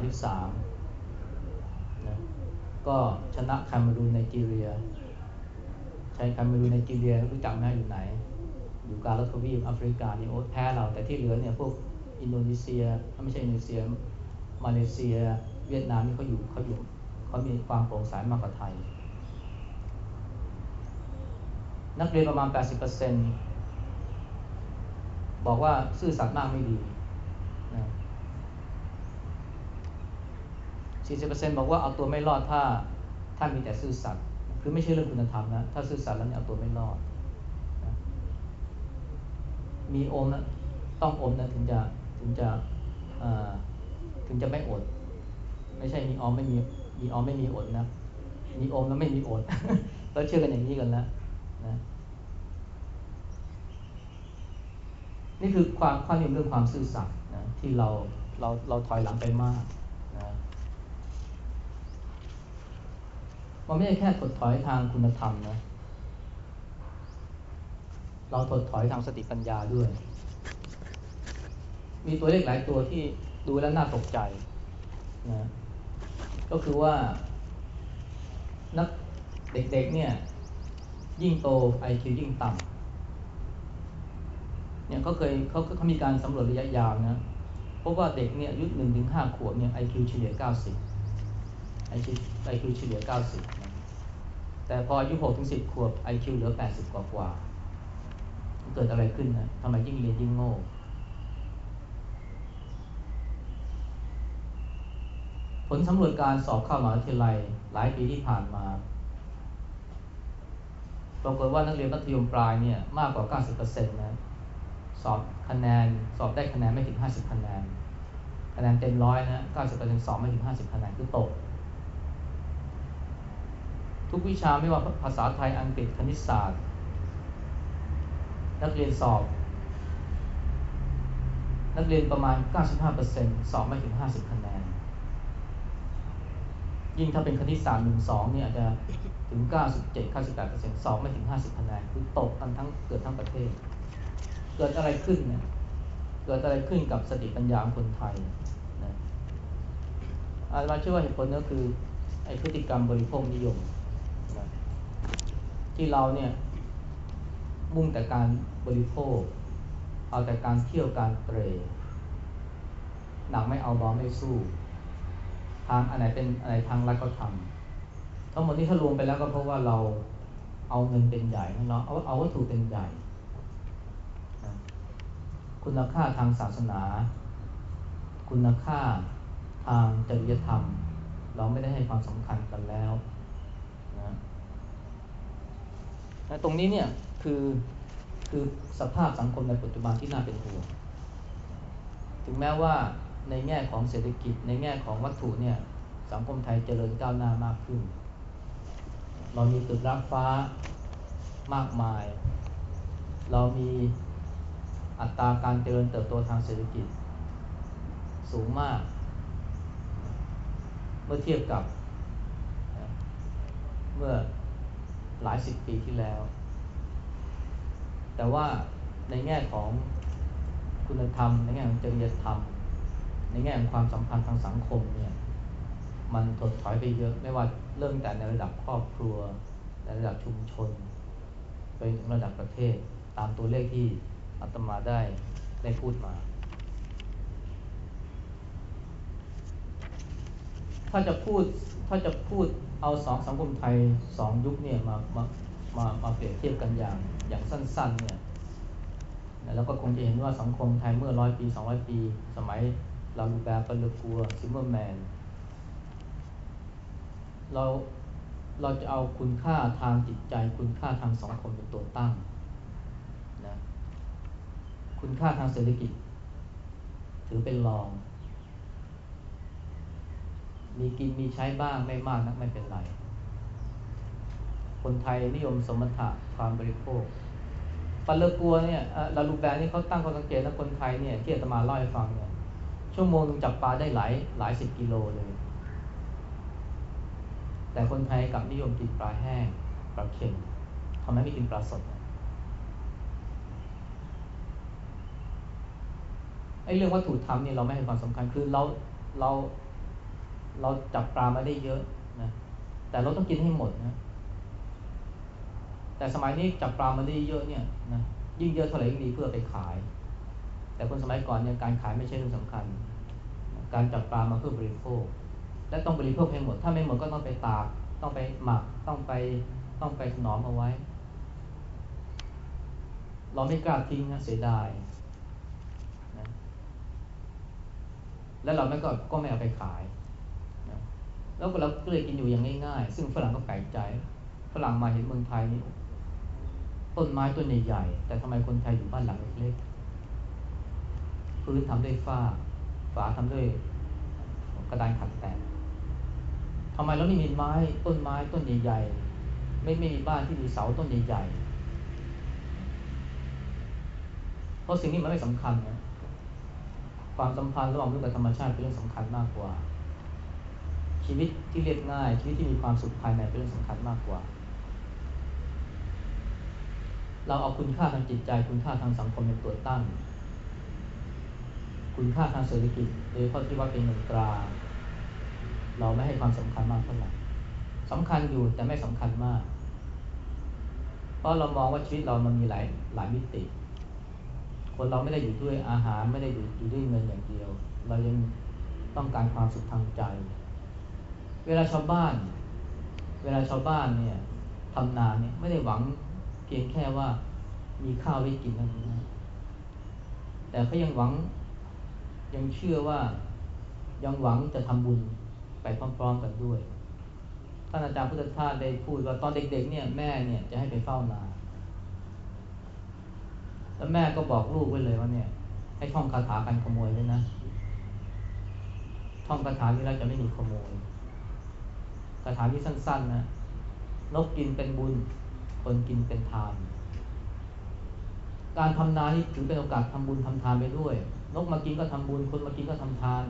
[SPEAKER 1] นะก็ชนะคาเมรูนไนจีเรีย ใช้คาเมรูนไนจีเรียรู้จักไหมอยู่ไหน อยู่กาฬทวีปแอฟริกานี่โอ้แพ้เราแต่ที่เหลือเนี่ยพวกอินโดนีเซียไม่ใช่อินโดนีเซีย มาเลเซีย เวียดนามนี่เขาอยู่เขาอยู่เขามีความโปร่งใสมากกว่าไทย นักเรียนประมาณ 80%บอกว่าซื่อสัตย์มากไม่ดี 40%บอกว่าเอาตัวไม่รอดถ้าถ้ามีแต่ซื่อสัตย์คือไม่ใช่เรื่องคุณธรรมนะถ้าซื่อสัตย์แล้วเนี่ยเอาตัวไม่รอดนะมีอมนะต้องอมนะถึงจะถึงจะถึงจะไม่อด ไม่ใช่มีอมไม่มีมีอมไม่มีอดนะมีอมแล้วไม่มีอดเราเชื่อกันอย่างนี้กันนะนะนี่คือความความยมเรื่องความซื่อสัตย์นะที่เราเราเราถอยหลังไปมาก มันไม่ใช่แค่ถดถอยทางคุณธรรมนะ เราถดถอยทางสติปัญญาด้วย มีตัวเลขหลายตัวที่ดูแล้วน่าตกใจนะก็คือว่า นักเด็กๆเนี่ย ยิ่งโตไอคิวยิ่งต่ำเนี่ยเขาเคยเขาเขามีการสำรวจระยะยาวนะพบว่าเด็กเนี่ยอายุหนึ่งถึงห้าขวบเนี่ยไอคิวเฉลี่ยเก้าสิบไอคิวไอคิวเฉลี่ยเก้าสิบ แต่พออายุหกถึงสิบขวบไอคิวเหลือแปดสิบกว่ากว่าเกิดอะไรขึ้นนะทำไมยิ่งเรียนยิ่งโง่ ผลสำรวจการสอบเข้ามหาวิทยาลัยหลายปีที่ผ่านมาปรากฏว่านักเรียนมัธยมปลายเนี่ยมากกว่า 90%นะสอบคะแนนสอบได้คะแนนไม่ถึง 50 คะแนน คะแนนเต็มร้อยนะ 90%สอบไม่ถึง 50 คะแนนคือตก ทุกวิชาไม่ว่าภาษาไทยอังกฤษคณิตศาสตร์ นักเรียนสอบ นักเรียนประมาณ 95%สอบไม่ถึง 50 คะแนน ยิ่งถ้าเป็นคณิตศาสตร์1 2เนี่ยอาจจะถึง 97 98%สอบไม่ถึง 50 คะแนน คือตกกันทั้งเกิดทั้งประเทศ เกิดอะไรขึ้นเนี่ยเกิดอะไรขึ้นกับสติปัญญาของคนไทยนะอาจารย์เชื่อว่าเหตุผลก็คืออ้พฤติกรรมบริโภคนิยม ที่เราเนี่ยมุ่งแต่การบริโภค เอาแต่การเที่ยวการเตรหนักไม่เอาบอไม่สู้ ทางอันไหนเป็นอะไรทางรัฐก็ทำทั้งหมดนี้ถ้ารวมไปแล้วก็เพราะว่าเราเอาเงินเป็นใหญ่เราเอาเอาวัตถุเป็นใหญ่ คุณค่าทางศาสนา คุณค่าทางจริยธรรม เราไม่ได้ให้ความสำคัญกันแล้วนะ ตรงนี้เนี่ยคือคือสภาพสังคมในปัจจุบันที่น่าเป็นห่วง ถึงแม้ว่าในแง่ของเศรษฐกิจ ในแง่ของวัตถุเนี่ยสังคมไทยเจริญก้าวหน้ามากขึ้น เรามีตึกรักฟ้ามากมาย เรามีอัตราการเจริญเติบโตทางเศรษฐกิจ สูงมาก เมื่อเทียบกับเมื่อ หลายสิบปีที่แล้ว แต่ว่าในแง่ของคุณธรรม ในแง่ของจริยธรรม ในแง่ของความสัมพันธ์ทางสังคมเนี่ยมันถดถอยไปเยอะไม่ว่าเริ่มแต่ในระดับครอบครัวในระดับชุมชน ไปถึงระดับประเทศตามตัวเลขที่อาตมาได้ได้พูดมา ถ้าจะพูดถ้าจะพูด เอาสองสังคมไทยสองยุคเนี่ยมามามามาเปรียบเทียบกันอย่างอย่างสั้นๆเนี่ยแล้วก็คงจะเห็นว่าสังคมไทยเมื่อร้อยปีสองร้อยปี สมัยลาลูแบร์ปาเลกัวซ์ซิมเมอร์แมนเราเราจะเอาคุณค่าทางจิตใจ คุณค่าทางสังคมเป็นตัวตั้งนะคุณค่าทางเศรษฐกิจ ถือเป็นรอง มีกินมีใช้บ้างไม่มากนักไม่เป็นไร คนไทยนิยมสมถะความบริโภคปัลเลกัวเนี่ยลาลูแบนี่เขาตั้งข้อสังเกตนะคนไทยเนี่ยที่อาตมาเล่าให้ฟังเนี่ยชั่วโมงนึงจับปลาได้หลายหลายสิบกิโลเลย แต่คนไทยกับนิยมกินปลาแห้งปลาเค็มทำไมไม่กินปลาสดไอ้เรื่องวัตถุธรรมเนี่ยเราไม่ให้ความสำคัญคือเราเรา เราจับปลามาได้เยอะนะแต่เราต้องกินให้หมดนะ แต่สมัยนี้จับปลามาได้เยอะเนี่ยนะยิ่งเยอะเท่าไหร่ยิ่งดีเพื่อไปขาย แต่คนสมัยก่อนเนี่ยการขายไม่ใช่เรื่องสำคัญ การจับปลามาเพื่อบริโภค และต้องบริโภคให้หมด ถ้าไม่หมดก็ต้องไปตาก ต้องไปหมัก ต้องไปต้องไปถนอมเอาไว้ เราไม่กล้าทิ้งนะเสียดายนะแล้วเราไม่ก็ก็ไม่เอาไปขาย แล้วเราก็เลยกินอยู่อย่างง่ายๆ ซึ่งฝรั่งก็แปลกใจ ฝรั่งมาเห็นเมืองไทยนี่ต้นไม้ต้นใหญ่ๆ แต่ทำไมคนไทยอยู่บ้านหลังเล็กๆ พื้นทำด้วยฝ้า ฝาทำด้วยกระดานขัดแตกทำไมเราไม่มีไม้ต้นไม้ต้นใหญ่ๆ ไม่ไม่มีบ้านที่มีเสาต้นใหญ่ๆ เพราะสิ่งนี้มันไม่สำคัญนะ ความสัมพันธ์ระหว่างมนุษย์กับธรรมชาติเป็นเรื่องสำคัญมากกว่า ชีวิตที่เรียบง่าย ชีวิตที่มีความสุขภายในเป็นเรื่องสำคัญมากกว่า เราเอาคุณค่าทางจิตใจ คุณค่าทางสังคมเป็นตัวตั้ง คุณค่าทางเศรษฐกิจโดยเฉพาะที่ว่าเป็นเงินตรา เราไม่ให้ความสำคัญมากเท่าไหร่สำคัญอยู่แต่ไม่สำคัญมาก เพราะเรามองว่าชีวิตเรามันมีหลายหลายมิติ คนเราไม่ได้อยู่ด้วยอาหารไม่ได้อยู่อยู่ด้วยเงินอย่างเดียว เรายังต้องการความสุขทางใจ เวลาชาวบ้าน เวลาชาวบ้านเนี่ยทำนาเนี่ยไม่ได้หวังเพียงแค่ว่ามีข้าวไว้กินเท่านั้นแต่เขายังหวังยังเชื่อว่ายังหวังจะทำบุญไปพร้อม ๆ กันด้วย ท่านอาจารย์พุทธทาสได้พูดว่าตอนเด็ก ๆ เนี่ยแม่เนี่ยจะให้ไปเฝ้านา แล้วแม่ก็บอกลูกไว้เลยว่าเนี่ย ให้ท่องคาถาการขโมยเลยนะ ท่องคาถานี้แล้วจะไม่มีขโมย คาถาที่สั้น ๆ นะ นกกินเป็นบุญ คนกินเป็นทาน การทำนานี่ถือเป็นโอกาสทำบุญทำทานไปด้วย นกมากินก็ทำบุญ คนมากินก็ทำทาน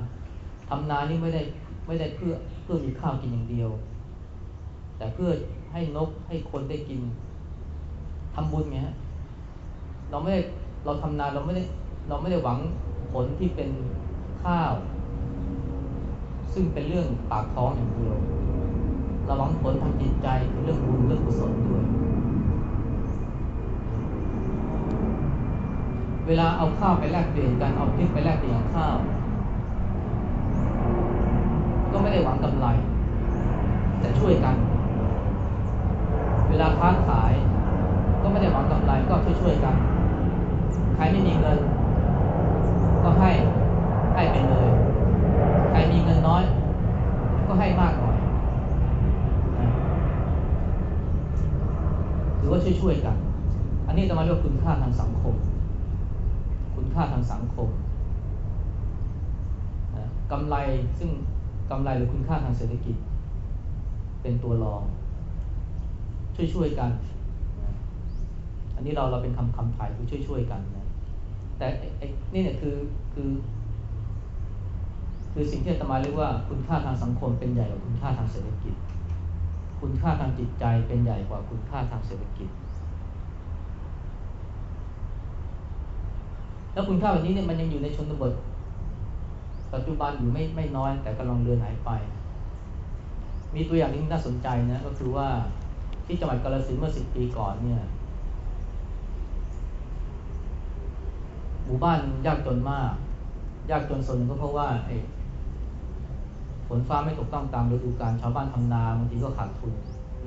[SPEAKER 1] ทำนานี่ไม่ได้ไม่ได้เพื่อเพื่อมีข้าวกินอย่างเดียว แต่เพื่อให้นกให้คนได้กินทำบุญไงฮะเราไม่ได้เราทำนาเราไม่ได้เราไม่ได้หวังผลที่เป็นข้าว ซึ่งเป็นเรื่องปากท้องอย่างเดียว ระวังผลทางจิตใจเรื่องบุญเรื่องกุศลด้วย เวลาเอาข้าวไปแลกเปลี่ยนกันเอาพริกไปแลกเปลี่ยนข้าว ก็ไม่ได้หวังกำไร แต่ช่วยกัน เวลาค้าขาย ก็ไม่ได้หวังกำไรก็ช่วยช่วยกัน ใครไม่มีเงิน ก็ให้ให้ไปเลย ใครมีเงินน้อย ก็ให้มากหน่อยห รือว่าช่วยๆกัน อันนี้จะมาเรียกคุณค่าทางสังคม คุณค่าทางสังคมกำไรซึ่งกำไรหรือคุณค่าทางเศรษฐกิจ เป็นตัวรอง ช่วยๆกัน อันนี้เราเราเป็นคำคำไทยคือช่วยๆกันนะแต่ไอ้นี่เนี่ยคือคือคือสิ่งที่ตมาเรียกว่าคุณค่าทางสังคมเป็นใหญ่กว่าคุณค่าทางเศรษฐกิจ คุณค่าทางจิตใจเป็นใหญ่กว่าคุณค่าทางเศรษฐกิจ แล้วคุณค่าแบบนี้เนี่ยมันยังอยู่ในชนบท ปัจจุบันอยู่ไม่ไม่น้อยแต่กำลังเลือนหายไป มีตัวอย่างนึงน่าสนใจนะก็คือว่าที่จังหวัดกาฬสินธุ์เมื่อสิบปีก่อนเนี่ยหมู่บ้านยากจนมาก ยากจนส่วนหนึ่งก็เพราะว่า ฝนฟ้าไม่ตกต้องตามฤดูกาลชาวบ้านทำนาบางทีก็ขาดทุน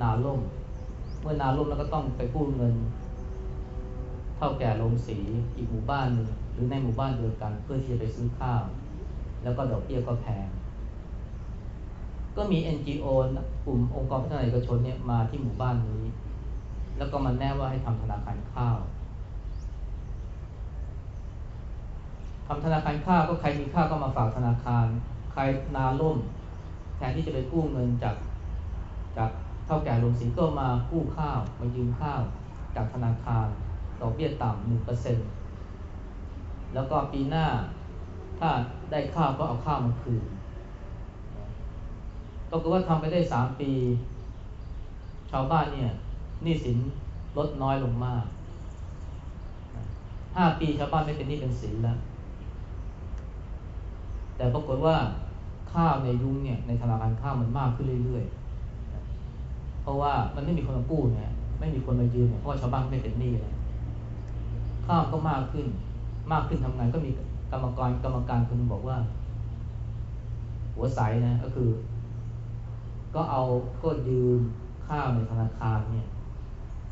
[SPEAKER 1] นาล่ม เมื่อนาล่มแล้วก็ต้องไปกู้เงิน เท่าแก่ลงสีอีกหมู่บ้านหนึ่งหรือในหมู่บ้านเดียวกันเพื่อที่จะไปซื้อข้าว แล้วก็ดอกเบี้ยก็แพง ก็มี NGO กลุ่มองค์กรพัฒนาเอกชนเนี่ยมาที่หมู่บ้านนี้ แล้วก็มาแนะว่าให้ทำธนาคารข้าวทำธนาคารข้าวก็ใครมีข้าวก็มาฝากธนาคาร ใครนาล่ม ทนที่จะไปกู้เงินจากจากเท่าแก่ลงสีก็มากู้ข้าวมายืมข้าวจากธนาคารดอกเบี้ยต่ำหนึ่งเปอร์เซ็นแล้วก็ปีหน้าถ้าได้ข้าวก็เอาข้าวมาคืนปรากฏว่าทำไปได้สามปี ชาวบ้านเนี่ยหนี้สินลดน้อยลงมากห้าปีชาวบ้านไม่เป็นหนี้เป็นสินแล้ว แต่ปรากฏว่า ข้าวในยุ้งเนี่ยในธนาคารข้าวมันมากขึ้นเรื่อยๆ เพราะว่ามันไม่มีคนมากู้เนี่ยไม่มีคนมายืมเพราะชาวบ้านไม่เป็นหนี้เลยข้าวก็มากขึ้น มากขึ้นทำงานก็มีกรรมกรกรรมการคนบอกว่า หัวใสนะก็คือ ก็เอาก็ยืมข้าวในธนาคารเนี่ย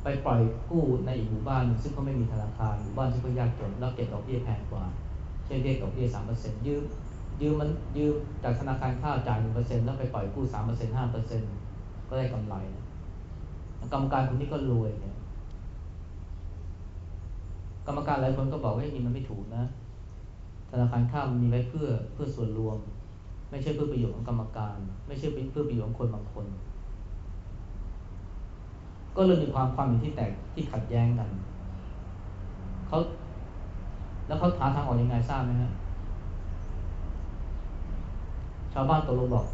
[SPEAKER 1] ไปปล่อยกู้ในอีกหมู่บ้านซึ่งเขาไม่มีธนาคารหมู่บ้านที่เขายากจนแล้วเก็บดอกเบี้ยแพงกว่าเช่นเรียกดอกเบี้ยสามเปอร์เซ็นต์ยืม ยืมมันยืมจากธนาคารข้าวจ่ายหนึ่งเปอร์เซ็นต์แล้วไปปล่อยกู้สามเปอร์เซ็นต์ห้าเปอร์เซ็นต์ก็ได้กำไรกรรมการคนนี้ก็รวยเนี่ยกรรมการหลายคนก็บอกว่านี่มันไม่ถูกนะ ธนาคารข้าวมันมีไว้เพื่อเพื่อส่วนรวม ไม่ใช่เพื่อประโยชน์ของกรรมการ ไม่ใช่เพื่อประโยชน์ของคนบางคน ก็เลยมีความความเห็นที่แตกที่ขัดแย้งกันเขาแล้วเขาหาทางออกยังไงทราบไหมฮะ ชาวบ้านตกลงบอก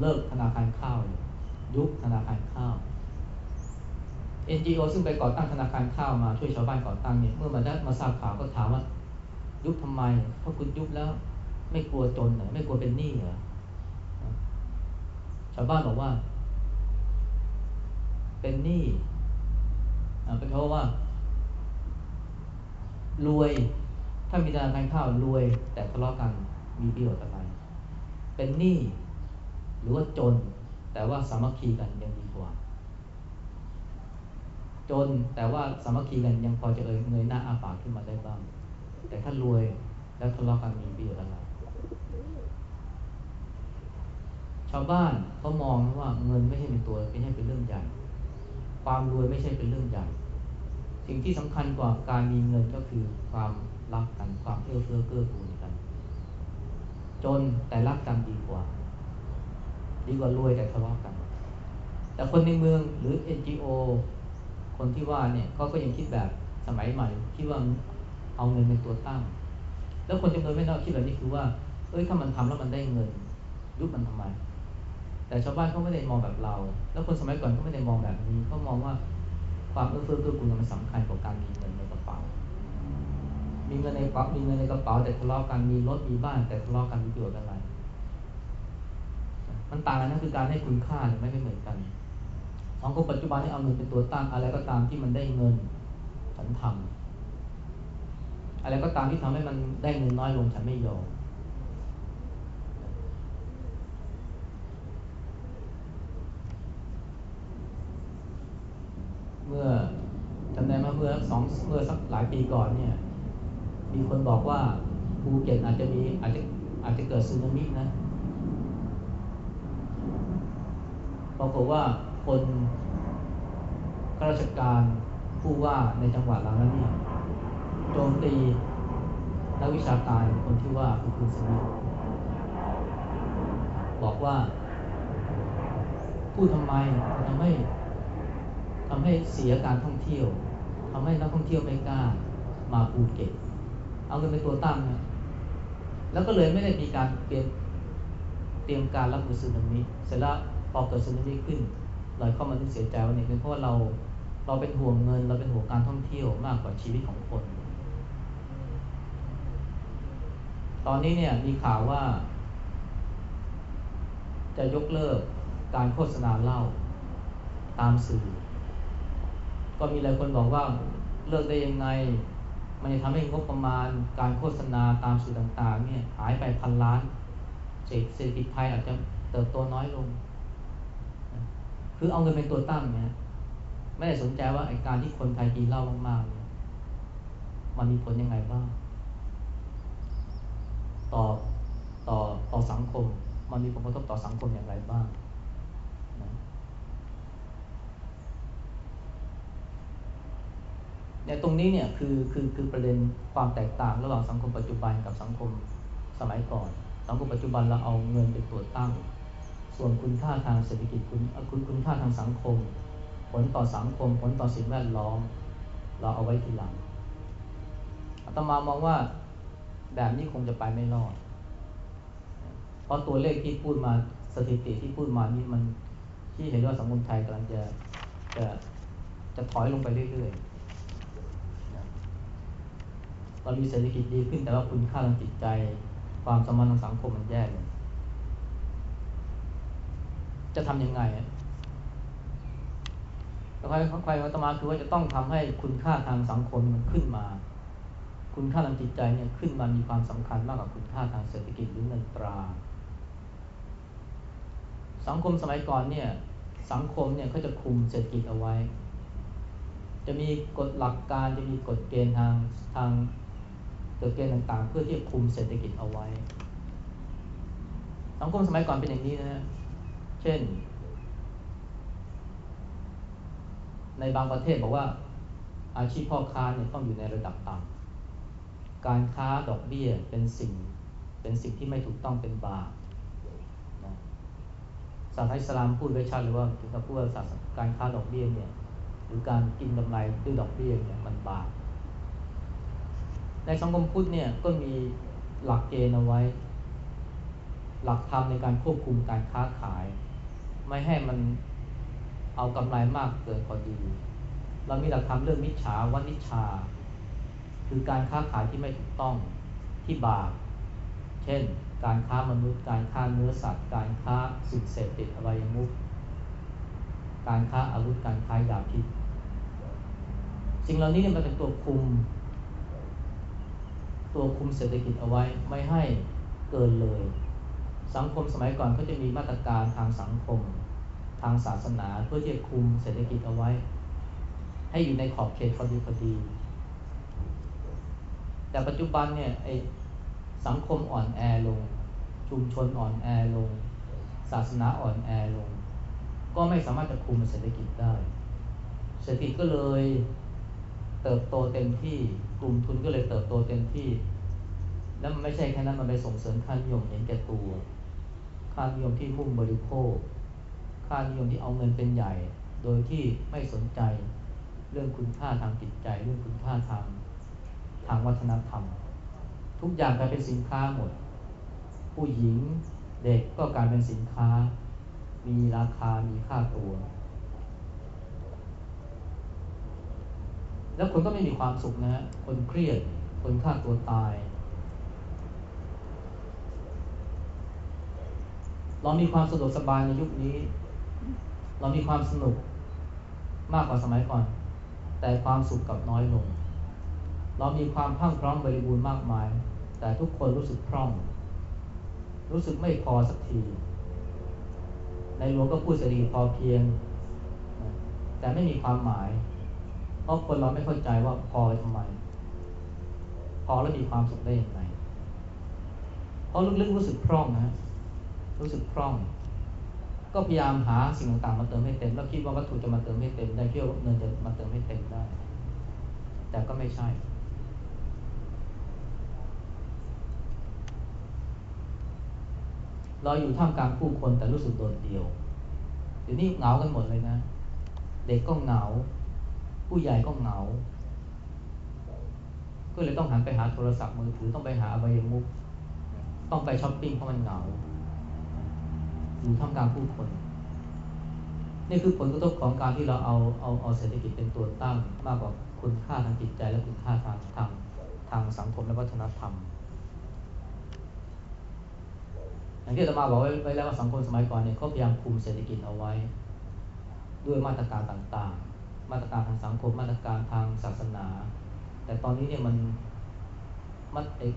[SPEAKER 1] เลิกธนาคารข้าวยุบธนาคารข้าว NGO ซึ่งไปก่อตั้งธนาคารข้าวมาช่วยชาวบ้านก่อตั้งเนี่ยเมื่อมาได้มาทราบข่าวก็ถามว่า ยุบทำไมถ้าคุณยุบแล้ว ไม่กลัวจนเหรอไม่กลัวเป็นหนี้เหรอชาวบ้านบอกว่า เป็นหนี้เป็นเพราะว่า รวย ถ้ามีธนาคารข้าวรวย แต่ทะเลาะกันมีประโยชน์อะไร เป็นหนี้หรือว่าจน แต่ว่าสามัคคีกันยังดีกว่า จนแต่ว่าสามัคคีกันยังพอจะเอ่ยเงยหน้าอาปากขึ้นมาได้บ้าง แต่ถ้ารวยแล้วทะเลาะกันมีประโยชน์อะไรชาวบ้านเขามองว่าเงินไม่ใช่เป็นตัวไม่ใช่เป็นเรื่องใหญ่ ความรวยไม่ใช่เป็นเรื่องใหญ่ สิ่งที่สำคัญกว่าการมีเงินก็คือความรักกันความเอื้อเฟื้อเกื้อกูลกัน จนแต่รักกันดีกว่า ดีกว่ารวยแต่ทะเลาะกัน แต่คนในเมืองหรือ NGO คนที่ว่าเนี่ยเขาก็ยังคิดแบบสมัยใหม่คิดว่าเอาเงินเป็นตัวตั้ง แล้วคนจำนวนไม่น้อยคิดแบบนี้คือว่า เอ้ยถ้ามันทำแล้วมันได้เงินยุบมันทำไม แต่ชาวบ้านเขาไม่ได้มองแบบเรา แล้วคนสมัยก่อนก็ไม่ได้มองแบบนี้เขามองว่าความเอื้อเฟื้อเกื้อกูลมันสำคัญกว่าการมีเงิน มีเงินในกระเป๋ามีเงินในกระเป๋าแต่ทะเลาะกันมีรถมีบ้าน แต่ทะเลาะกันมีประโยชน์อะไร มันต่างกันนั่นคือการให้คุณค่าไม่ไม่เหมือนกันสังคมปัจจุบันนี่เอาเงินเป็นตัวตั้งอะไรก็ตามที่มันได้เงินฉันทำอะไรก็ตามที่ทำให้มันได้เงินน้อยลงฉันไม่ยอมเมื่อจำได้มาเมื่อสองเมื่อสักหลายปีก่อนเนี่ย มีคนบอกว่าภูเก็ตอาจจะมีอาจจะอาจจะเกิดสึนามินะปรากฏว่าคนข้าราชการผู้ว่าในจังหวัดเรานั้นเนี่ยโจมตีนักวิชาการคนที่ว่าคือคุณสมิธบอกว่าพูดทำไมทำให้ทำให้เสียการท่องเที่ยวทำให้นักท่องเที่ยวไม่กล้ามาภูเก็ต เอาเงินเป็นตัวตั้งนะแล้วก็เลยไม่ได้มีการเตรียมเตรียมการรับมือสึนามิเสร็จแล้วพอเกิดสึนามิขึ้นเราเข้ามาเสียใจว่าเนี่ยเป็นเพราะว่าเราเราเป็นห่วงเงิน เราเป็นห่วงการท่องเที่ยวมากกว่าชีวิตของคน ตอนนี้เนี่ยมีข่าวว่า จะยกเลิกการโฆษณาเหล้าตามสื่อ ก็มีหลายคนบอกว่าเลิกได้ยังไง มันจะทำให้งบประมาณการโฆษณาตามสื่อต่างๆเนี่ยหายไปพันล้านเศรษฐกิจไทยอาจจะเติบโตน้อยลง คือเอาเงินเป็นตัวตั้งเนี่ยไม่ได้สนใจว่าไอการที่คนไทยกินเหล้ามากๆมันมีผลยังไงบ้าง ต่อต่อต่อสังคม มันมีผลกระทบต่อสังคมอย่างไรบ้าง เนี่ตรงนี้เนี่ยคือคือคือประเด็นความแตกต่างระหว่างสังคมปัจจุบันกับสังคมสมัยก่อน สังคมปัจจุบันเราเอาเงินเป็นตัวตั้ง ส่วนคุณค่าทางเศรษฐกิจคุณคุณคุณค่าทางสังคม ผลต่อสังคม ผลต่อสิ่งแวดล้อม เราเอาไว้ทีหลังอาตมามองว่าแบบนี้คงจะไปไม่รอด เพราะตัวเลขที่พูดมาสถิติที่พูดมานี่มันที่เห็นว่าสังคมไทยกำลังจะจะจะถอยลงไปเรื่อยๆ เรามีเศรษฐกิจดีขึ้นแต่ว่าคุณค่าทางจิตใจ ความสมานทางสังคมมันแย่เลยจะทำยังไงแล้วใครใครวัตมาคือว่าจะต้องทำให้คุณค่าทางสังคมมันขึ้นมา คุณค่าทางจิตใจเนี่ยขึ้นมามีความสำคัญมากกว่าคุณค่าทางเศรษฐกิจหรือเงินตรา สังคมสมัยก่อนเนี่ย สังคมเนี่ยเขาจะคุมเศรษฐกิจเอาไว้ จะมีกฎหลักการจะมีกฎเกณฑ์ทางทาง กฎเกณฑ์ต่างๆ เพื่อที่จะคุมเศรษฐกิจเอาไว้ สังคมสมัยก่อนเป็นอย่างนี้นะเช่น ในบางประเทศบอกว่า อาชีพพ่อค้าเนี่ยต้องอยู่ในระดับต่ำการค้าดอกเบี้ยเป็นสิ่งเป็นสิ่งที่ไม่ถูกต้องเป็นบาปนะศาสนาอิสลามพูดไว้ชัดเลยว่าถึงกับพูดว่าการค้าดอกเบี้ยเนี่ยหรือการกินกำไรด้วยดอกเบี้ยเนี่ยมันบาป ในสังคมพุทธเนี่ยก็มีหลักเกณฑ์เอาไว้ หลักธรรมในการควบคุมการค้าขาย ไม่ให้มันเอากำไรมากเกินพอดี เรามีหลักธรรมเรื่องมิจฉาวันิชา คือการค้าขายที่ไม่ถูกต้องที่บาปเช่น การค้ามนุษย์การค้าเนื้อสัตว์ การค้าสิ่งเสพติดอวัยมุขการค้าอาวุธการค้ายาพิษสิ่งเหล่านี้เนี่ยมันเป็นตัวคุม ตัวคุมเศรษฐกิจเอาไว้ไม่ให้เกินเลย สังคมสมัยก่อนก็จะมีมาตรการทางสังคม ทางศาสนาเพื่อที่จะคุมเศรษฐกิจเอาไว้ ให้อยู่ในขอบเขตพอดีพอดี แต่ปัจจุบันเนี่ยไอสังคมอ่อนแอลง ชุมชนอ่อนแอลง ศาสนาอ่อนแอลง ก็ไม่สามารถจะคุมเศรษฐกิจได้ เศรษฐกิจก็เลย เติบโตเต็มที่กลุ่มทุนก็เลยเติบโตเต็มที่ แล้วมันไม่ใช่แค่นั้นมันไปส่งเสริมค่านิยมเห็นแก่ตัวค่านิยมที่มุ่งบริโภค ค่านิยมที่เอาเงินเป็นใหญ่ โดยที่ไม่สนใจเรื่องคุณค่าทางจิตใจ เรื่องคุณค่าทางทางวัฒนธรรม ทุกอย่างกลายเป็นสินค้าหมด ผู้หญิงเด็กก็กลายเป็นสินค้า มีราคามีค่าตัว แล้วคนก็ไม่มีความสุขนะฮะคนเครียด คนฆ่าตัวตาย เรามีความสะดวกสบายในยุคนี้ เรามีความสนุกมากกว่าสมัยก่อน แต่ความสุขกับน้อยลง เรามีความพังพร้อมบริบูรณ์มากมาย แต่ทุกคนรู้สึกพร่อง รู้สึกไม่พอสักที ในหลวงก็พูดเสรีพอเพียง แต่ไม่มีความหมาย เพราะคนเราไม่เข้าใจว่าพอทำไม พอแล้วมีความสุขได้อย่างไรเพราะลึกๆรู้สึกพร่องนะรู้สึกพร่อง ก็พยายามหาสิ่งต่างๆมาเติมให้เต็ม แล้วคิดว่าวัตถุจะมาเติมให้เต็มได้เที่ยวเงินจะมาเติมให้เต็มได้ แต่ก็ไม่ใช่เราอยู่ท่ามกลางผู้คนแต่รู้สึกโดดเดี่ยวเดี๋ยวนี้เหงากันหมดเลยนะ เด็กก็เหงา ผู้ใหญ่ก็เหงา ก็เลยต้องหันไปหาโทรศัพท์มือถือต้องไปหาอบายมุกต้องไปช้อปปิ้งเพราะมันเหงาอยู่ท่ามกลางผู้คน นี่คือผลกระทบของการที่เราเอาเอาเอาเศรษฐกิจเป็นตัวตั้ง มากกว่าคุณค่าทางจิตใจและคุณค่าทางทางทางสังคมและวัฒนธรรม อย่างที่อาตมาบอกไว้แล้วว่าสังคมสมัยก่อนเนี่ยเขาพยายามคุมเศรษฐกิจเอาไว้ ด้วยมาตรการต่างๆ มาตรการทางสังคมมาตรการทางศาสนา แต่ตอนนี้เนี่ยมันมันไอ้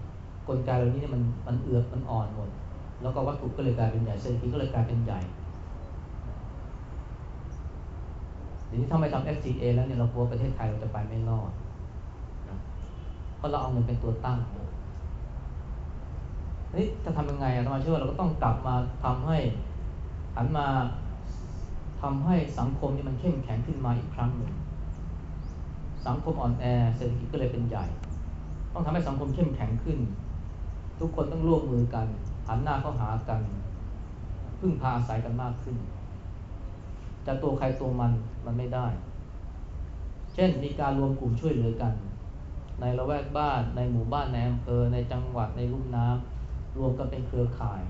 [SPEAKER 1] กลไกเหล่านี้เนี่ยมันมันเอือบมันอ่อนหมด แล้วก็วัตถุก็เลยกลายเป็นใหญ่เศรษฐกิจก็เลยกลายเป็นใหญ่ทีนี้ถ้าไม่ทำ FTA แล้วเนี่ยเรากลัวประเทศไทยเราจะไปไม่รอดนะเพราะเราเอาเงินเป็นตัวตั้งนี่จะทำยังไงอะธรรมาเชื่อเราก็ต้องกลับมาทำให้หันมา ทำให้สังคมนี่มันเข้มแข็งขึ้นมาอีกครั้งหนึ่ง สังคมอ่อนแอเศรษฐกิจก็เลยเป็นใหญ่ ต้องทำให้สังคมเข้มแข็งขึ้น ทุกคนต้องร่วมมือกัน หันหน้าเข้าหากัน พึ่งพาอาศัยกันมากขึ้น จะตัวใครตัวมันมันไม่ได้ เช่นมีการรวมกลุ่มช่วยเหลือกัน ในละแวกบ้านในหมู่บ้านในอำเภอในจังหวัดในลุ่มน้ำรวมกันเป็นเครือข่าย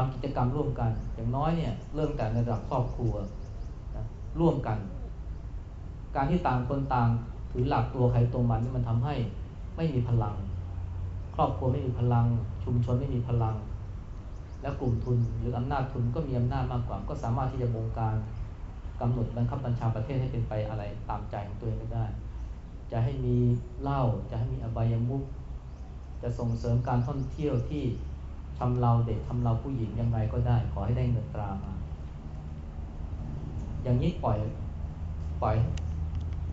[SPEAKER 1] ทำกิจกรรมร่วมกัน อย่างน้อยเนี่ยเริ่มแต่ในระดับครอบครัวนะร่วมกัน การที่ต่างคนต่างถือหลักตัวใครตัวมันนี่มันทำให้ไม่มีพลัง ครอบครัวไม่มีพลัง ชุมชนไม่มีพลัง และกลุ่มทุนหรืออำนาจทุนก็มีอำนาจมากกว่า ก็สามารถที่จะบงการกำหนดบังคับบัญชาประเทศให้เป็นไปอะไรตามใจของตัวเองก็ได้ จะให้มีเหล้าจะให้มีอบายมุขจะส่งเสริมการท่องเที่ยวที่ ทำเราเด็กทำเราผู้หญิงยังไงก็ได้ ขอให้ได้เงินตรามา อย่างนี้ปล่อยปล่อย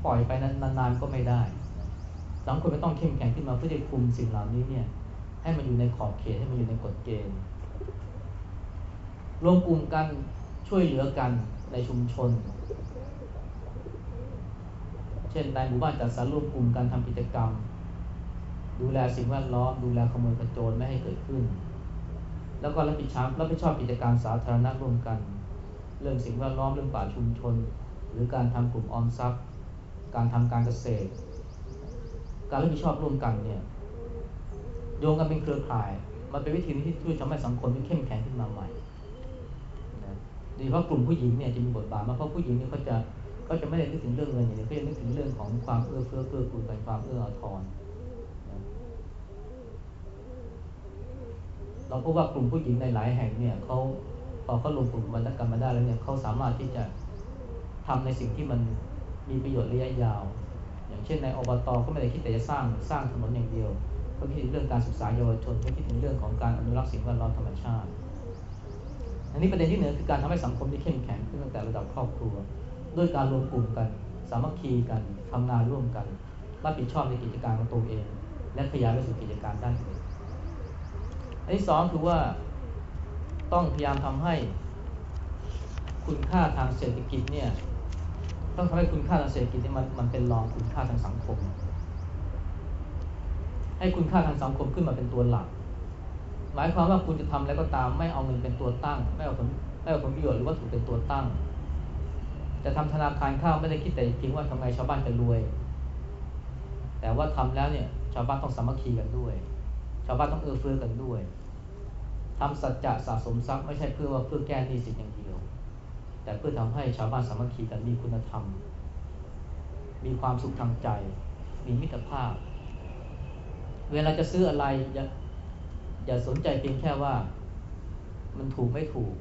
[SPEAKER 1] ปล่อยไปนานๆก็ไม่ได้สังคมไม่ต้องเข้มแข็งขึ้นมาเพื่อจะคุมสิ่งเหล่านี้เนี่ย ให้มันอยู่ในขอบเขตให้มันอยู่ในกฎเกณฑ์รวมกลุ่มกันช่วยเหลือกันในชุมชน เช่นในหมู่บ้านจัดสรรรวมกลุ่มกันทำกิจกรรม ดูแลสิ่งแวดล้อม ดูแลขโมยกระโจนไม่ให้เกิดขึ้น แล้วก็รับผิดชอบรับผิดชอบกิจการสาธารณะร่วมกัน เรื่องสิ่งแวดล้อมเรื่องป่าชุมชน หรือการทำกลุ่มออมทรัพย์ การทำการเกษตร การรับผิดชอบร่วมกันเนี่ยโยงกันเป็นเครือข่าย มันเป็นวิธีที่ช่วยทำให้สังคมเข้มแข็งขึ้นมาใหม่โดยเฉพาะกลุ่มผู้หญิงเนี่ยจะมีบทบาทมากเพราะผู้หญิงเนี่ยเขาจะเขาจะไม่ได้นึกถึงเรื่องเงินอย่างเดียวเขาจะนึกถึงเรื่องของความเอื้อเฟื้อเกื้อกูลกันความเอื้ออาทร เราพบว่ากลุ่มผู้หญิงในหลายแห่งเนี่ยเขาพอเขาลงกลุ่มบรรกันมาได้แล้วเนี่ยเขาสามารถที่จะทำในสิ่งที่มันมีประโยชน์ระยะยาว อย่างเช่นในอบตก็ไม่ได้คิดแต่จะสร้างสร้างถนนอย่างเดียวเขาคิดถึงเรื่องการศึกษาเยาวชนเขาคิดถึงเรื่องของการอนุรักษ์สิ่งแวดล้อมธรรมชาติ อันนี้ประเด็นที่หนึ่งคือการทำให้สังคมที่เข้มแข็งขึ้นตั้งแต่ระดับครอบครัว ด้วยการรวมกลุ่มกัน สามัคคีกันทำงานร่วมกันรับผิดชอบในกิจการของตัวเอง และขยายไปสู่กิจการด้านอื่น อันที่สองคือว่าต้องพยายามทำให้คุณค่าทางเศรษฐกิจเนี่ยต้องทำให้คุณค่าทางเศรษฐกิจนี่มันมันเป็นรองคุณค่าทางสังคม ให้คุณค่าทางสังคมขึ้นมาเป็นตัวหลัก หมายความว่าคุณจะทำอะไรก็ตามไม่เอาเงินเป็นตัวตั้ง ไม่เอาผลไม่เอาผลประโยชน์หรือว่าถูกเป็นตัวตั้ง จะทำธนาคารข้าวไม่ได้คิดแต่เพียงว่าทำไงชาวบ้านจะรวย แต่ว่าทำแล้วเนี่ยชาวบ้านต้องสามัคคีกันด้วย ชาวบ้านต้องเอื้อเฟื้อกันด้วยทำสัจจะสะสมทรัพย์ไม่ใช่เพื่อว่าเพื่อแก้หนี้สินอย่างเดียว แต่เพื่อทำให้ชาวบ้านสามัคคีกันมีคุณธรรม มีความสุขทางใจ มีมิตรภาพ เวลาจะซื้ออะไรอย่าอย่าสนใจเพียงแค่ว่า มันถูกไม่ถูก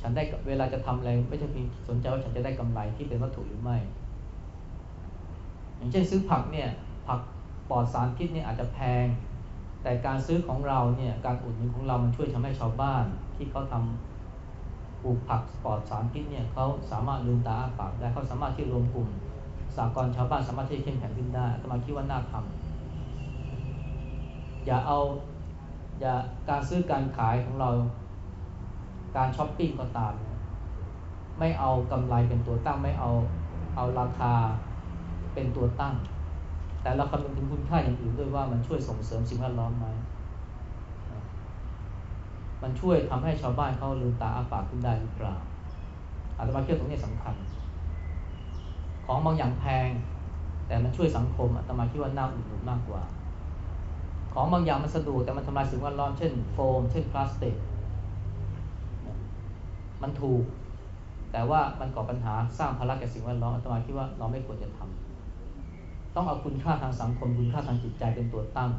[SPEAKER 1] ฉันได้เวลาจะทำอะไรไม่ใช่เพียงสนใจว่าฉันจะได้กำไรที่เป็นวัตถุหรือไม่ อย่างเช่นซื้อผักเนี่ยผักปลอดสารพิษเนี่ยอาจจะแพง แต่การซื้อของเราเนี่ยการอุดหนุนของเรามันช่วยทำให้ชาวบ้าน ที่เขาทำปลูกผักปลอดสารพิษเนี่ยเขาสามารถลืมตาอ้าปากได้เขาสามารถที่รวมกลุ่มสหกรณ์ชาวบ้านสามารถที่จะเข้มแข็งขึ้นได้อาตมาคิดว่าน่าทำอย่าเอาอย่าการซื้อการขายของเรา การช้อปปิ้งก็ตาม ไม่เอากำไรเป็นตัวตั้งไม่เอาเอาราคาเป็นตัวตั้ง แต่เราคำนึงถึงคุณค่าอย่างอื่นด้วยว่ามันช่วยส่งเสริมสิ่งแวดล้อมไหมมันช่วยทำให้ชาวบ้านเขาลืมตาอ้าปากขึ้นได้หรือเปล่าอาตมาเชื่อตรงนี้สำคัญ ของบางอย่างแพง แต่มันช่วยสังคมอาตมาคิดว่าน่าอุดหนุนมากกว่า ของบางอย่างมันสะดวกแต่มันทำลายสิ่งแวดล้อมเช่นโฟม เช่นพลาสติก มันถูก แต่ว่ามันก่อปัญหาสร้างภาระแก่สิ่งแวดล้อมอาตมาคิดว่าเราไม่ควรจะทำ ต้องเอาคุณค่าทางสังคมคุณค่าทางจิตใจเป็นตัวตั้ง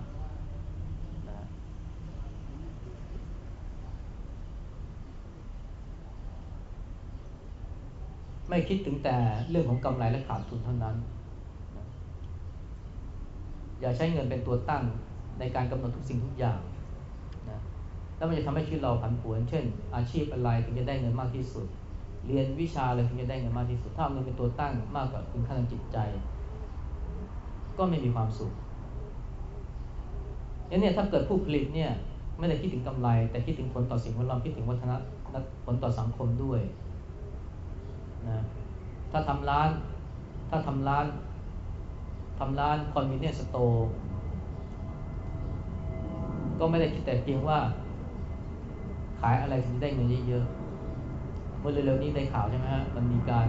[SPEAKER 1] ไม่คิดถึงแต่เรื่องของกำไรและขาดทุนเท่านั้นอย่าใช้เงินเป็นตัวตั้งในการกำหนดทุกสิ่งทุกอย่างนะแล้วมันจะทำให้ชีวิตเราผันผวน เช่น อาชีพอะไรถึงจะได้เงินมากที่สุด เรียนวิชาอะไรถึงจะได้เงินมากที่สุด ถ้าเงินเป็นตัวตั้งมากกว่าคุณค่าทางจิตใจ ก็ไม่มีความสุขเนี่ยถ้าเกิดผู้ผลิตเนี่ยไม่ได้คิดถึงกำไร แต่คิดถึงผลต่อสิ่งแวดล้อมคิดถึงวัฒนธรรมผลต่อสังคมด้วยนะถ้าทำร้านถ้าทำร้านทำร้านคอนเวเนียสโตร์ก็ไม่ได้คิดแต่เพียงว่า ขายอะไรถึงได้เงินเยอะๆเมื่อเร็วๆนี้ได้ข่าวใช่ไหมฮะมันมีการ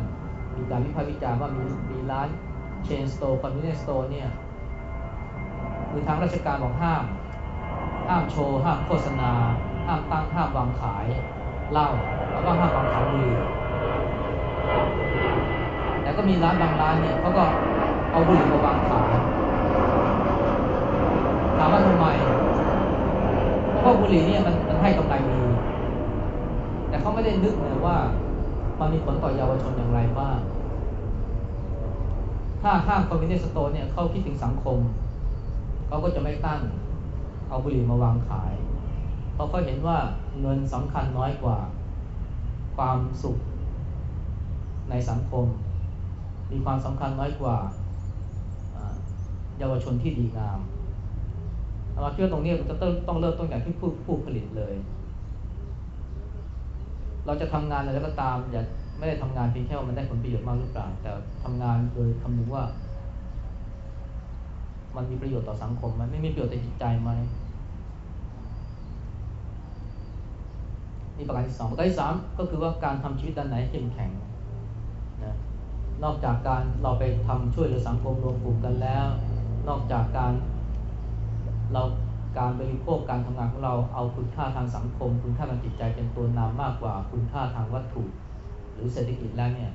[SPEAKER 1] มีการวิพากษ์วิจารณ์ว่ามีมีร้าน chain store convenience store เนี่ยคือทางราชการบอกห้าม ห้ามโชว์ ห้ามโฆษณา ห้ามตั้งห้ามวางขายเหล้าแล้วก็ห้ามวางขายบุหรี่แต่ก็มีร้านบางร้านเนี่ยเขาก็เอาบุหรี่มาวางขายถามว่าทำไมเพราะว่าบุหรี่เนี่ยมันมันให้กำไรดีแต่เขาไม่ได้นึกเลยว่ามันมีผลต่อเยาวชนอย่างไรบ้าง ถ้าห้าง convenience store เนี่ยเขาคิดถึงสังคม เขาก็จะไม่ตั้งเอาบุหรี่มาวางขาย เพราะเขาเห็นว่าเงินสำคัญน้อยกว่าความสุขในสังคม มีความสำคัญน้อยกว่าเยาวชนที่ดีงามเราเชื่อตรงนี้เราจะต้องต้องเริ่มต้นจากที่ผู้ผู้ผลิตเลย เราจะทำงานอะไรก็ตามอย่า ไม่ได้ทำงานเพียงแค่ว่ามันได้ผลประโยชน์มากหรือเปล่า แต่ทำงานโดยคำนึงว่า มันมีประโยชน์ต่อสังคมมันไม่มีประโยชน์ต่อจิตใจไหมนี่ประการที่สองประการที่สามก็คือว่าการทำชีวิตด้านไหนเข้มแข็งนะนอกจากการเราไปทำช่วยเหลือสังคมรวมกลุ่มกันแล้ว นอกจากการเราการบริโภคการทำงานของเราเอาคุณค่าทางสังคม คุณค่าทางจิตใจเป็นตัวนำมากกว่าคุณค่าทางวัตถุ หรือเศรษฐกิจแล้วเนี่ย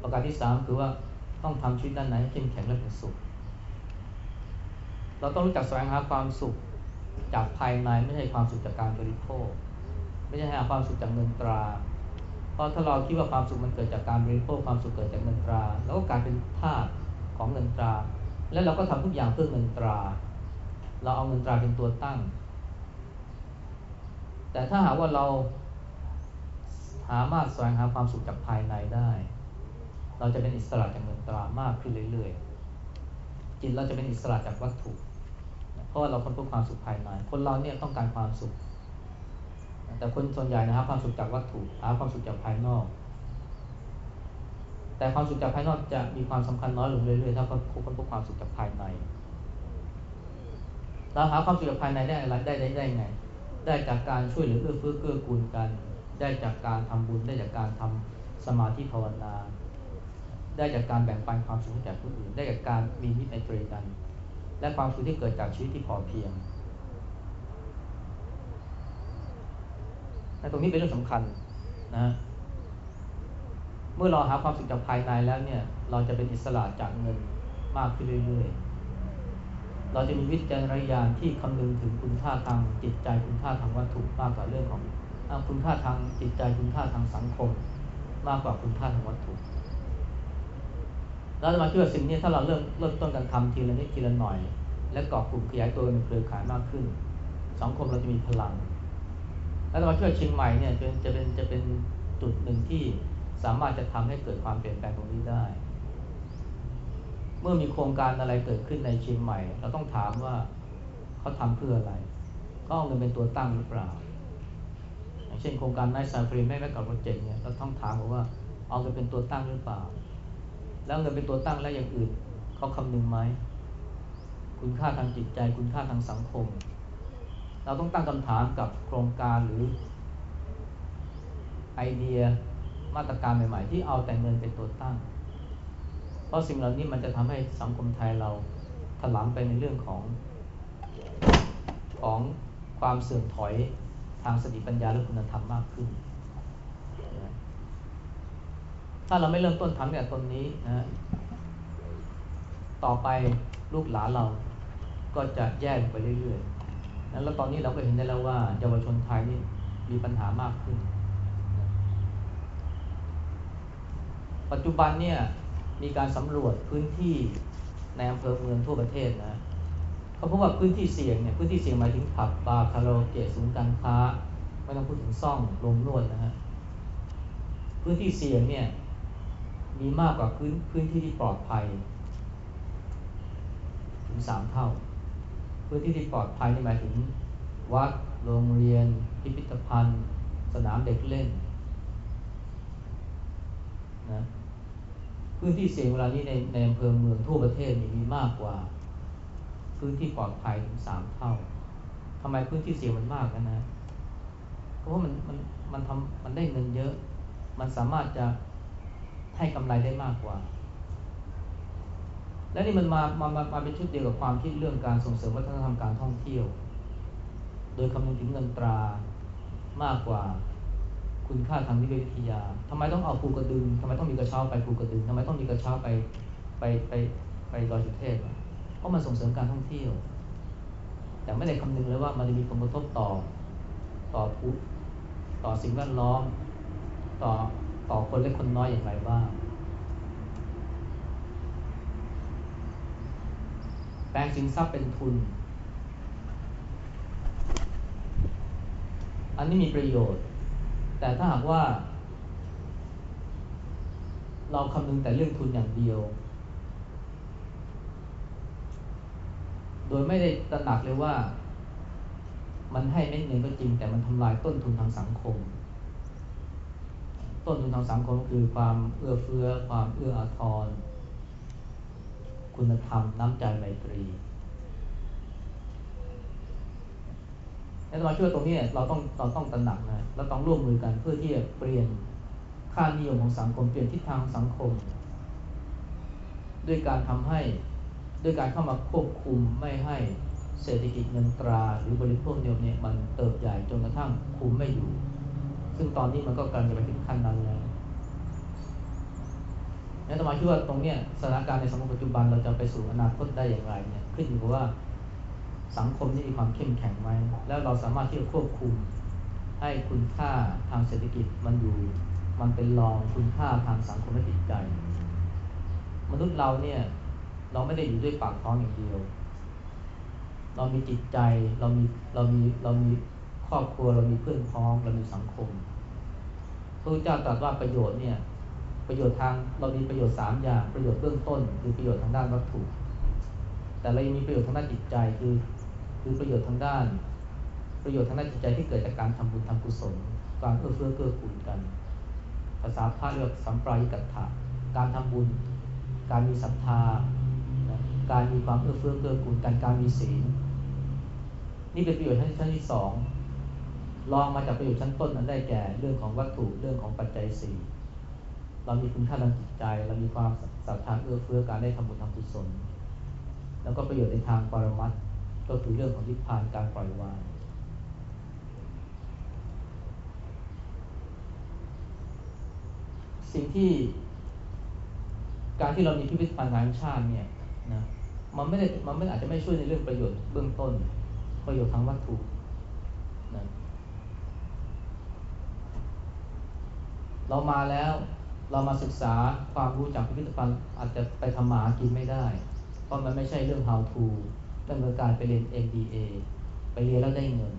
[SPEAKER 1] ประการที่สามคือว่าต้องทำชีวิตด้านไหนให้เข้มแข็งและเป็นสุข เราต้องรู้จักแสวงหาความสุขจากภายในไม่ใช่ความสุขจากการบริโภค ไม่ใช่หาความสุขจากเงินตรา เพราะถ้าเราคิดว่าความสุขมันเกิดจากการบริโภคความสุขเกิดจากเงินตราแล้วก็กลายเป็นทาสของเงินตรา แล้วเราก็ทำทุกอย่างเพื่อเงินตรา เราเอาเงินตราเป็นตัวตั้ง แต่ถ้าหากว่าเรา สามารถแสวงหาความสุขจากภายในได้ เราจะเป็นอิสระจากเงินตรามากขึ้นเรื่อยๆ จิตเราจะเป็นอิสระจากวัตถุ เพราะว่าเราค้นพบความสุขภายใน คนเราเนี่ยต้องการความสุข แต่คนส่วนใหญ่นะครับความสุขจากวัตถุหาความสุขจากภายนอก แต่ความสุขจากภายนอกจะมีความสำคัญน้อยลงเรื่อยๆ ถ้าเขาค้นพบความสุขจากภายใน เราหาความสุขจากภายในได้อะไรได้ได้ได้ไง ได้จากการช่วยเหลือเอื้อเฟื้อเกื้อกูลกัน ได้จากการทำบุญ ได้จากการทำสมาธิภาวนา ได้จากการแบ่งปันความสุขแก่ผู้อื่น ได้จากการมีมิตรไมตรีกัน และความสุขที่เกิดจากชีวิตที่พอเพียงแตรงนี้เป็นเรื่องสำคัญนะ เมื่อเราหาความสุขจากภายในแล้วเนี่ย เราจะเป็นอิสระจากเงินมากขึ้นเรื่อยๆ เราจะมีวิจารณญาณที่คำนึงถึงคุณค่าทางจิตใจคุณค่าทางวัตถุมากกว่าเรื่องของ คุณค่าทางจิตใจคุณค่าทางสังคม มากกว่าคุณค่าทางวัตถุแล้วมาช่วยสิ่งนี้ถ้าเราเริ่มเริ่มต้นการทำทีละนิดทีละหน่อย และกาะกลุ่มขยายตัวเป็นเครือข่ายมากขึ้น สังคมเราจะมีพลัง แล้วมาช่วยเชียงใหม่เนี่ยจะจะเป็นจะเป็นจุดหนึ่งที่สามารถจะทำให้เกิดความเปลี่ยนแปลงตรงนี้ได้ เมื่อมีโครงการอะไรเกิดขึ้นในเชียงใหม่ เราต้องถามว่าเขาทำเพื่ออะไรเขาเอาเงินเป็นตัวตั้งหรือเปล่า อย่างเช่นโครงการ Night Safari แม่ mega project เนี่ยเราต้องถามว่าเอาเงินเป็นตัวตั้งหรือเปล่า แล้วเงินเป็นตัวตั้งแล้วอย่างอื่นเขาคำนึงไหมคุณค่าทางจิตใจ คุณค่าทางสังคม เราต้องตั้งคำถามกับโครงการหรือไอเดียมาตรการใหม่ ๆ ที่เอาแต่เงินเป็นตัวตั้ง เพราะสิ่งเหล่านี้มันจะทำให้สังคมไทยเราถลำไปในเรื่องของของความเสื่อมถอย ทางสติปัญญาและคุณธรรมมากขึ้น ถ้าเราไม่เริ่มต้นทำแบบตรงนี้นะต่อไปลูกหลานเราก็จะแย่ไปเรื่อยๆแล้วตอนนี้เราก็เห็นได้แล้วว่าเยาวชนไทยนี่มีปัญหามากขึ้น ปัจจุบันเนี่ยมีการสำรวจพื้นที่ในอำเภอเมืองทั่วประเทศนะ เขาพบว่าพื้นที่เสี่ยงเนี่ยพื้นที่เสี่ยงหมายถึงผับบาร์คาราโอเกะศูนย์การค้า ไม่ต้องพูดถึงซ่องโรงนวดนะฮะพื้นที่เสี่ยงเนี่ยมีมากกว่าพื้นพื้นที่ที่ปลอดภัย ถึงสามเท่า พื้นที่ที่ปลอดภัยนี่หมายถึงวัดโรงเรียน พิพิธภัณฑ์ สนามเด็กเล่นนะพื้นที่เสี่ยงเวลานี้ในในอำเภอเมืองทั่วประเทศมีมากกว่า พื้นที่ปลอดภัยถึงสามเท่าทำไมพื้นที่เสี่ยงมันมากกันนะเพราะว่ามันมันมันทำมันได้เงินเยอะ มันสามารถจะให้กำไรได้มากกว่า และนี่มันมามามามาเป็นชุดเดียวกับความคิดเรื่องการส่งเสริมวัฒนธรรมการท่องเที่ยว โดยคำนึงถึงเงินตรามากกว่าคุณค่าทางนิเวศวิทยาทำไมต้องเอาภูกระดึงทำไมต้องมีกระเช้าไปภูกระดึงทำไมต้องมีกระเช้าไปไปไปไปดอยสุเทพ เพราะมันส่งเสริมการท่องเที่ยว แต่ไม่ได้คำนึงเลยว่ามันจะมีผลกระทบต่อต่อผู้ต่อสิ่งแวดล้อม ต่อต่อคนเล็กคนน้อยอย่างไรบ้าง แปลงสินทรัพย์เป็นทุน อันนี้มีประโยชน์ แต่ถ้าหากว่า เราคำนึงแต่เรื่องทุนอย่างเดียว โดยไม่ได้ตระหนักเลยว่า มันให้เม็ดเงินก็จริง แต่มันทำลายต้นทุนทางสังคม ต้นทุนทางสังคมคือความเอื้อเฟื้อ ความเอื้ออาทร คุณธรรมน้ำใจไมตรีแล้วมาช่วยตรงนี้เราต้องเราต้องตระหนักนะเราต้องร่วมมือกันเพื่อที่จะเปลี่ยนค่านิยมของสังคมเปลี่ยนทิศทางสังคม ด้วยการทำให้ ด้วยการเข้ามาควบคุมไม่ให้เศรษฐกิจเงินตราหรือบริโภคเดียวเนี่ยมันเติบใหญ่จนกระทั่งคุมไม่อยู่ ซึ่งตอนนี้มันก็กำลังจะไปถึงขั้นนั้นแล้วนี่ต้องมาช่วยตรงเนี้ยสถานการณ์ในสังคมปัจจุบันเราจะไปสู่อนาคตได้อย่างไรเนี่ยขึ้นอยู่กับว่าสังคมนี้มีความเข้มแข็งไหมแล้วเราสามารถที่จะควบคุม ให้คุณค่าทางเศรษฐกิจมันอยู่ มันเป็นรองคุณค่าทางสังคมและจิตใจ มนุษย์เราเนี่ย เราไม่ได้อยู่ด้วยปากท้องอย่างเดียว เรามีจิตใจเรามีเรามีเรามีครอบครัวเรามีเพื่อนพ้องเรามีสังคมพระเจ้าตรัสว่าประโยชน์เนี่ยประโยชน์ทางเรามีประโยชน์สามอย่างประโยชน์เบื้องต้นคือประโยชน์ทางด้านวัตถุ แต่เรายังมีประโยชน์ทางด้านจิตใจคือคือประโยชน์ทางด้าน ประโยชน์ทางด้านจิตใจที่เกิดจากการทำบุญทำกุศลการเอื้อเฟื้อเกื้อกูลกัน ภาษาพระเรียกสัมปรายกัตถะการทำบุญ การมีศรัทธา การมีความเอื้อเฟื้อเกื้อกูลกันการมีศีลนี่เป็นประโยชน์ชั้นที่สองลองมาจากประโยชน์ชั้นต้นนั้นได้แก่เรื่องของวัตถุเรื่องของปัจจัยสี่เรามีคุณค่าทางจิตใจ เรามีความศรัทธาเอื้อเฟื้อการได้ทำบุญทำกุศลแล้วก็ประโยชน์ในทางปรมัตถก็คือเรื่องของนิพพานการปล่อยวางสิ่งที่การที่เรามีพิพิธภัณฑ์งานชาติเนี่ยนะ มันไม่ได้มันไม่อาจจะไม่ช่วยในเรื่องประโยชน์เบื้องต้น ประโยชน์ทางวัตถุนะเรามาแล้วเรามาศึกษาความรู้จากพิพิธภัณฑ์อาจจะไปทำหมากินไม่ได้ เพราะมันไม่ใช่เรื่อง how to เรื่องการไปเรียน MBA ไปเรียนแล้วได้เงิน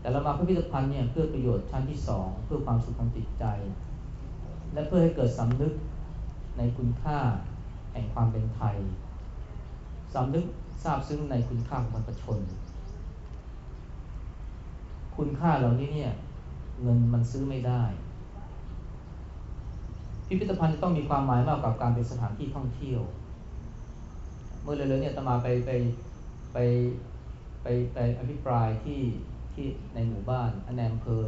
[SPEAKER 1] แต่เรามาพิพิธภัณฑ์เนี่ยเพื่อประโยชน์ชั้นที่สองเพื่อความสุขทางจิตใจ และเพื่อให้เกิดสำนึกในคุณค่าแห่งความเป็นไทย สำนึกทราบซึ้งในคุณค่าของประชน คุณค่าเหล่านี้เนี่ยเงินมันซื้อไม่ได้ พิพิธภัณฑ์จะต้องมีความหมายมากกว่าการเป็นสถานที่ท่องเที่ยว เมื่อเร็วๆเนี่ยตมาไปไปไปไปไปอภิปรายที่ที่ในหมู่บ้านในอำเภอ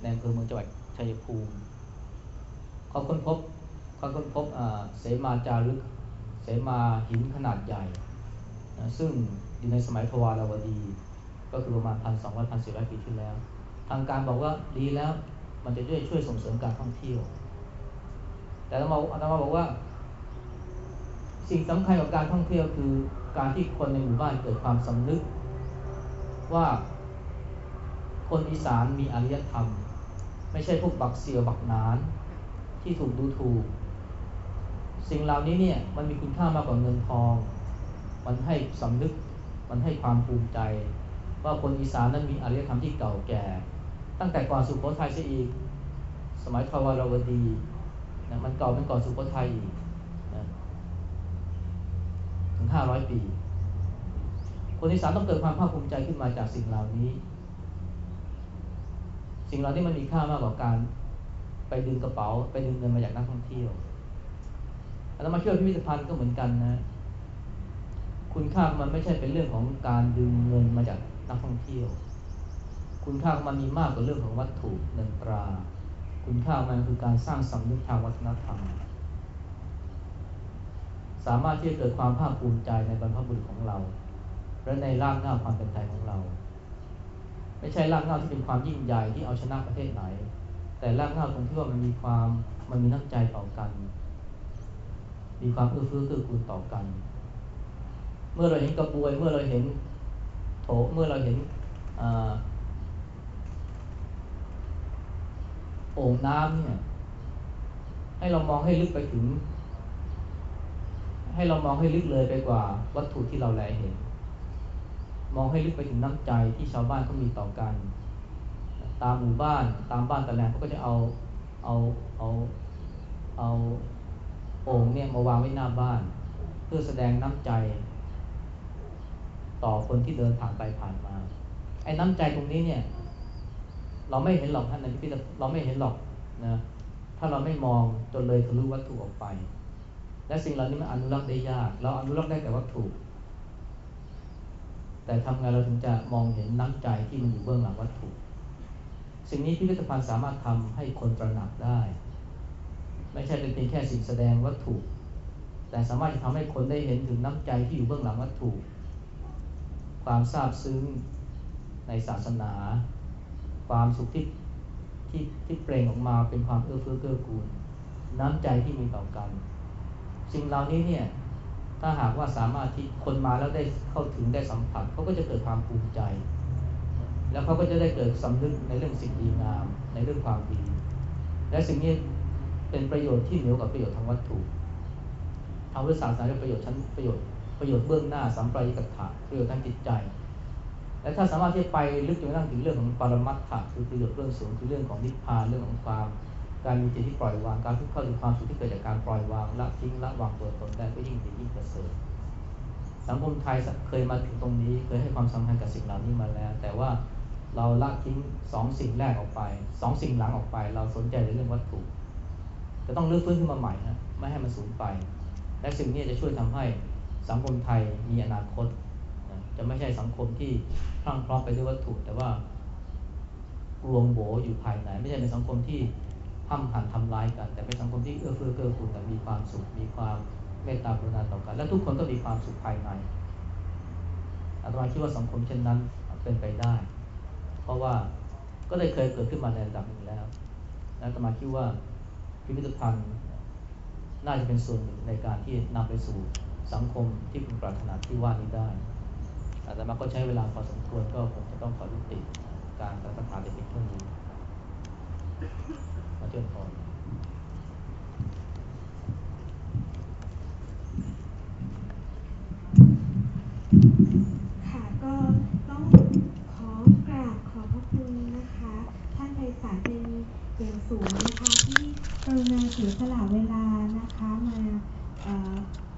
[SPEAKER 1] ในอำเภอเมืองจังหวัดชัยภูมิเขาค้นพบเขาค้นพบเสมาจารึก เสมาหินขนาดใหญ่ ซึ่งอยู่ในสมัยทวารวดี ก็คือประมาณพันสองร้อยพันสี่ร้อยปีที่แล้ว ทางการบอกว่าดีแล้วมันจะช่วยช่วยส่งเสริมการท่องเที่ยว แต่เราอกเราบอกว่า สิ่งสำคัญของการท่องเที่ยวคือการที่คนในหมู่บ้านเกิดความสำนึก ว่าคนอีสานมีอารยธรรม ไม่ใช่พวกบักเสียวบักนาน ที่ถูกดูถูก สิ่งเหล่านี้เนี่ยมันมีคุณค่ามากกว่าเงินทอง มันให้สำนึก มันให้ความภูมิใจ ว่าคนอีสานนั้นมีอารยธรรมที่เก่าแก่ ตั้งแต่ก่อนสุโขทัยเสียอีก สมัยทวารวดีนะมันเก่าเป็นก่อนสุโขทัยอีกนะถึงห้าร้อยปี คนอีสานต้องเกิดความภาคภูมิใจขึ้นมาจากสิ่งเหล่านี้ สิ่งเหล่านี้มันมีค่ามากกว่าการไปดึงกระเป๋า ไปดึงเงินมาจากนักท่องเที่ยวแล้วมาเชื่อพิพิธภัณฑ์ก็เหมือนกันนะ คุณค่ามันไม่ใช่เป็นเรื่องของการดึงเงินมาจากนักท่องเที่ยว คุณค่ามันมีมากกว่าเรื่องของวัตถุเงินตรา คุณค่ามันคือการสร้างสำนึกทางวัฒนธรรม สามารถที่จะเกิดความภาคภูมิใจในบรรพบุรุษของเรา และในรากเหง้าความเป็นไทยของเรา ไม่ใช่รากเหง้าที่เป็นความยิ่งใหญ่ที่เอาชนะประเทศไหน แต่รากเหง้าตรงที่ว่ามันมีความมันมีน้ำใจต่อกัน มีความเอื้อเฟื้อเกื้อกูลต่อกัน เมื่อเราเห็นกระบวย เมื่อเราเห็นโถเมื่อเราเห็นโอ่งน้ำเนี่ย ให้เรามองให้ลึกไปถึง ให้เรามองให้ลึกเลยไปกว่า วัตถุที่เราแลเห็น มองให้ลึกไปถึงน้ำใจที่ชาวบ้านเขามีต่อกัน ตามหมู่บ้าน ตามบ้านตะแลงเขาก็จะเอาเอาเอาเอาโอ่งเนี่ยมาวางไว้หน้าบ้าน เพื่อแสดงน้ำใจ ต่อคนที่เดินผ่านไปผ่านมา ไอ้น้ำใจตรงนี้เนี่ย เราไม่เห็นหรอกท่านในพิพิธเราไม่เห็นหรอกนะถ้าเราไม่มองจนเลยทะลุวัตถุออกไป และสิ่งเหล่านี้มันอนุรักษ์ได้ยาก เราอนุรักษ์ได้แต่วัตถุ แต่ทำไงเราถึงจะมองเห็นน้ำใจที่มันอยู่เบื้องหลังวัตถุ สิ่งนี้พิพิธภัณฑ์สามารถทำให้คนตระหนักได้ ไม่ใช่เป็นเพียงแค่สิ่งแสดงวัตถุ แต่สามารถจะทำให้คนได้เห็นถึงน้ำใจที่อยู่เบื้องหลังวัตถุ ความซาบซึ้งในศาสนา ความสุขที่ที่ที่เปล่งออกมาเป็นความเอื้อเฟื้อเกื้อกูล น้ำใจที่มีต่อกัน สิ่งเหล่านี้เนี่ยถ้าหากว่าสามารถที่คนมาแล้วได้เข้าถึงได้สัมผัสเขาก็จะเกิดความภูมิใจ แล้วเขาก็จะได้เกิดสำนึกในเรื่องสิ่งดีงาม ในเรื่องความดี และสิ่งนี้เป็นประโยชน์ที่เหนือกว่าประโยชน์ทางวัตถุทางวิสาสนาประโยชน์ชั้นประโยชน์ ประโยชน์เบื้องหน้าสัมปรายกัตถะประโยชน์ทางจิตใจ และถ้าสามารถที่ไปลึกจนกระทั่งถึงเรื่องของปรมัตถะคือประโยชน์เรื่องสูงคือเรื่องของนิพพานเรื่องของความการมีจิตที่ปล่อยวางการทุกเข้าถึงความสุขที่เกิดจากการปล่อยวางละทิ้งละวางตัวตนได้ก็ยิ่งดียิ่งประเสริฐสังคมไทยเคยมาถึงตรงนี้เคยให้ความสำคัญกับสิ่งเหล่านี้มาแล้ว แต่ว่าเราละทิ้งสองสิ่งแรกออกไปสองสิ่งหลังออกไป เราสนใจในเรื่องวัตถุจะต้องเลือกฟื้นขึ้นมาใหม่นะไม่ให้มันสูญไป และสิ่งนี้จะช่วยทำให้ สังคมไทยมีอนาคต จะไม่ใช่สังคมที่พรั่งพร้อมไปด้วยวัตถุ แต่ว่ารวงโบอยู่ภายใน ไม่ใช่เป็นสังคมที่ห้ำหันทำร้ายกัน แต่เป็นสังคมที่เอื้อเฟื้อเกื้อกูลแต่มีความสุขมีความเมตตากรุณาต่อกัน และทุกคนก็มีความสุขภายในอาตมาคิดว่าสังคมเช่นนั้นเป็นไปได้ เพราะว่าก็ได้เคยเกิดขึ้นมาในระดับหนึ่งแล้วอาตมาคิดว่าพิพิธภัณฑ์น่าจะเป็นส่วนหนึ่งในการที่นำไปสู่ สังคมที่พึงปรารถนาที่ว่านี้ได้แต่มาก็ใช้เวลาพอสมควรก็คงจะต้องขอยุติการรัฐประหารในเพียงเท่านี้ขอเชิญพร
[SPEAKER 2] ค่ะก็ต้องขอกราบขอบพระคุณนะคะ ท่านไพศาลเป็นอย่างสูงนะคะที่กรุณาเสียสละเวลานะคะมา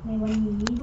[SPEAKER 2] ในวันนี้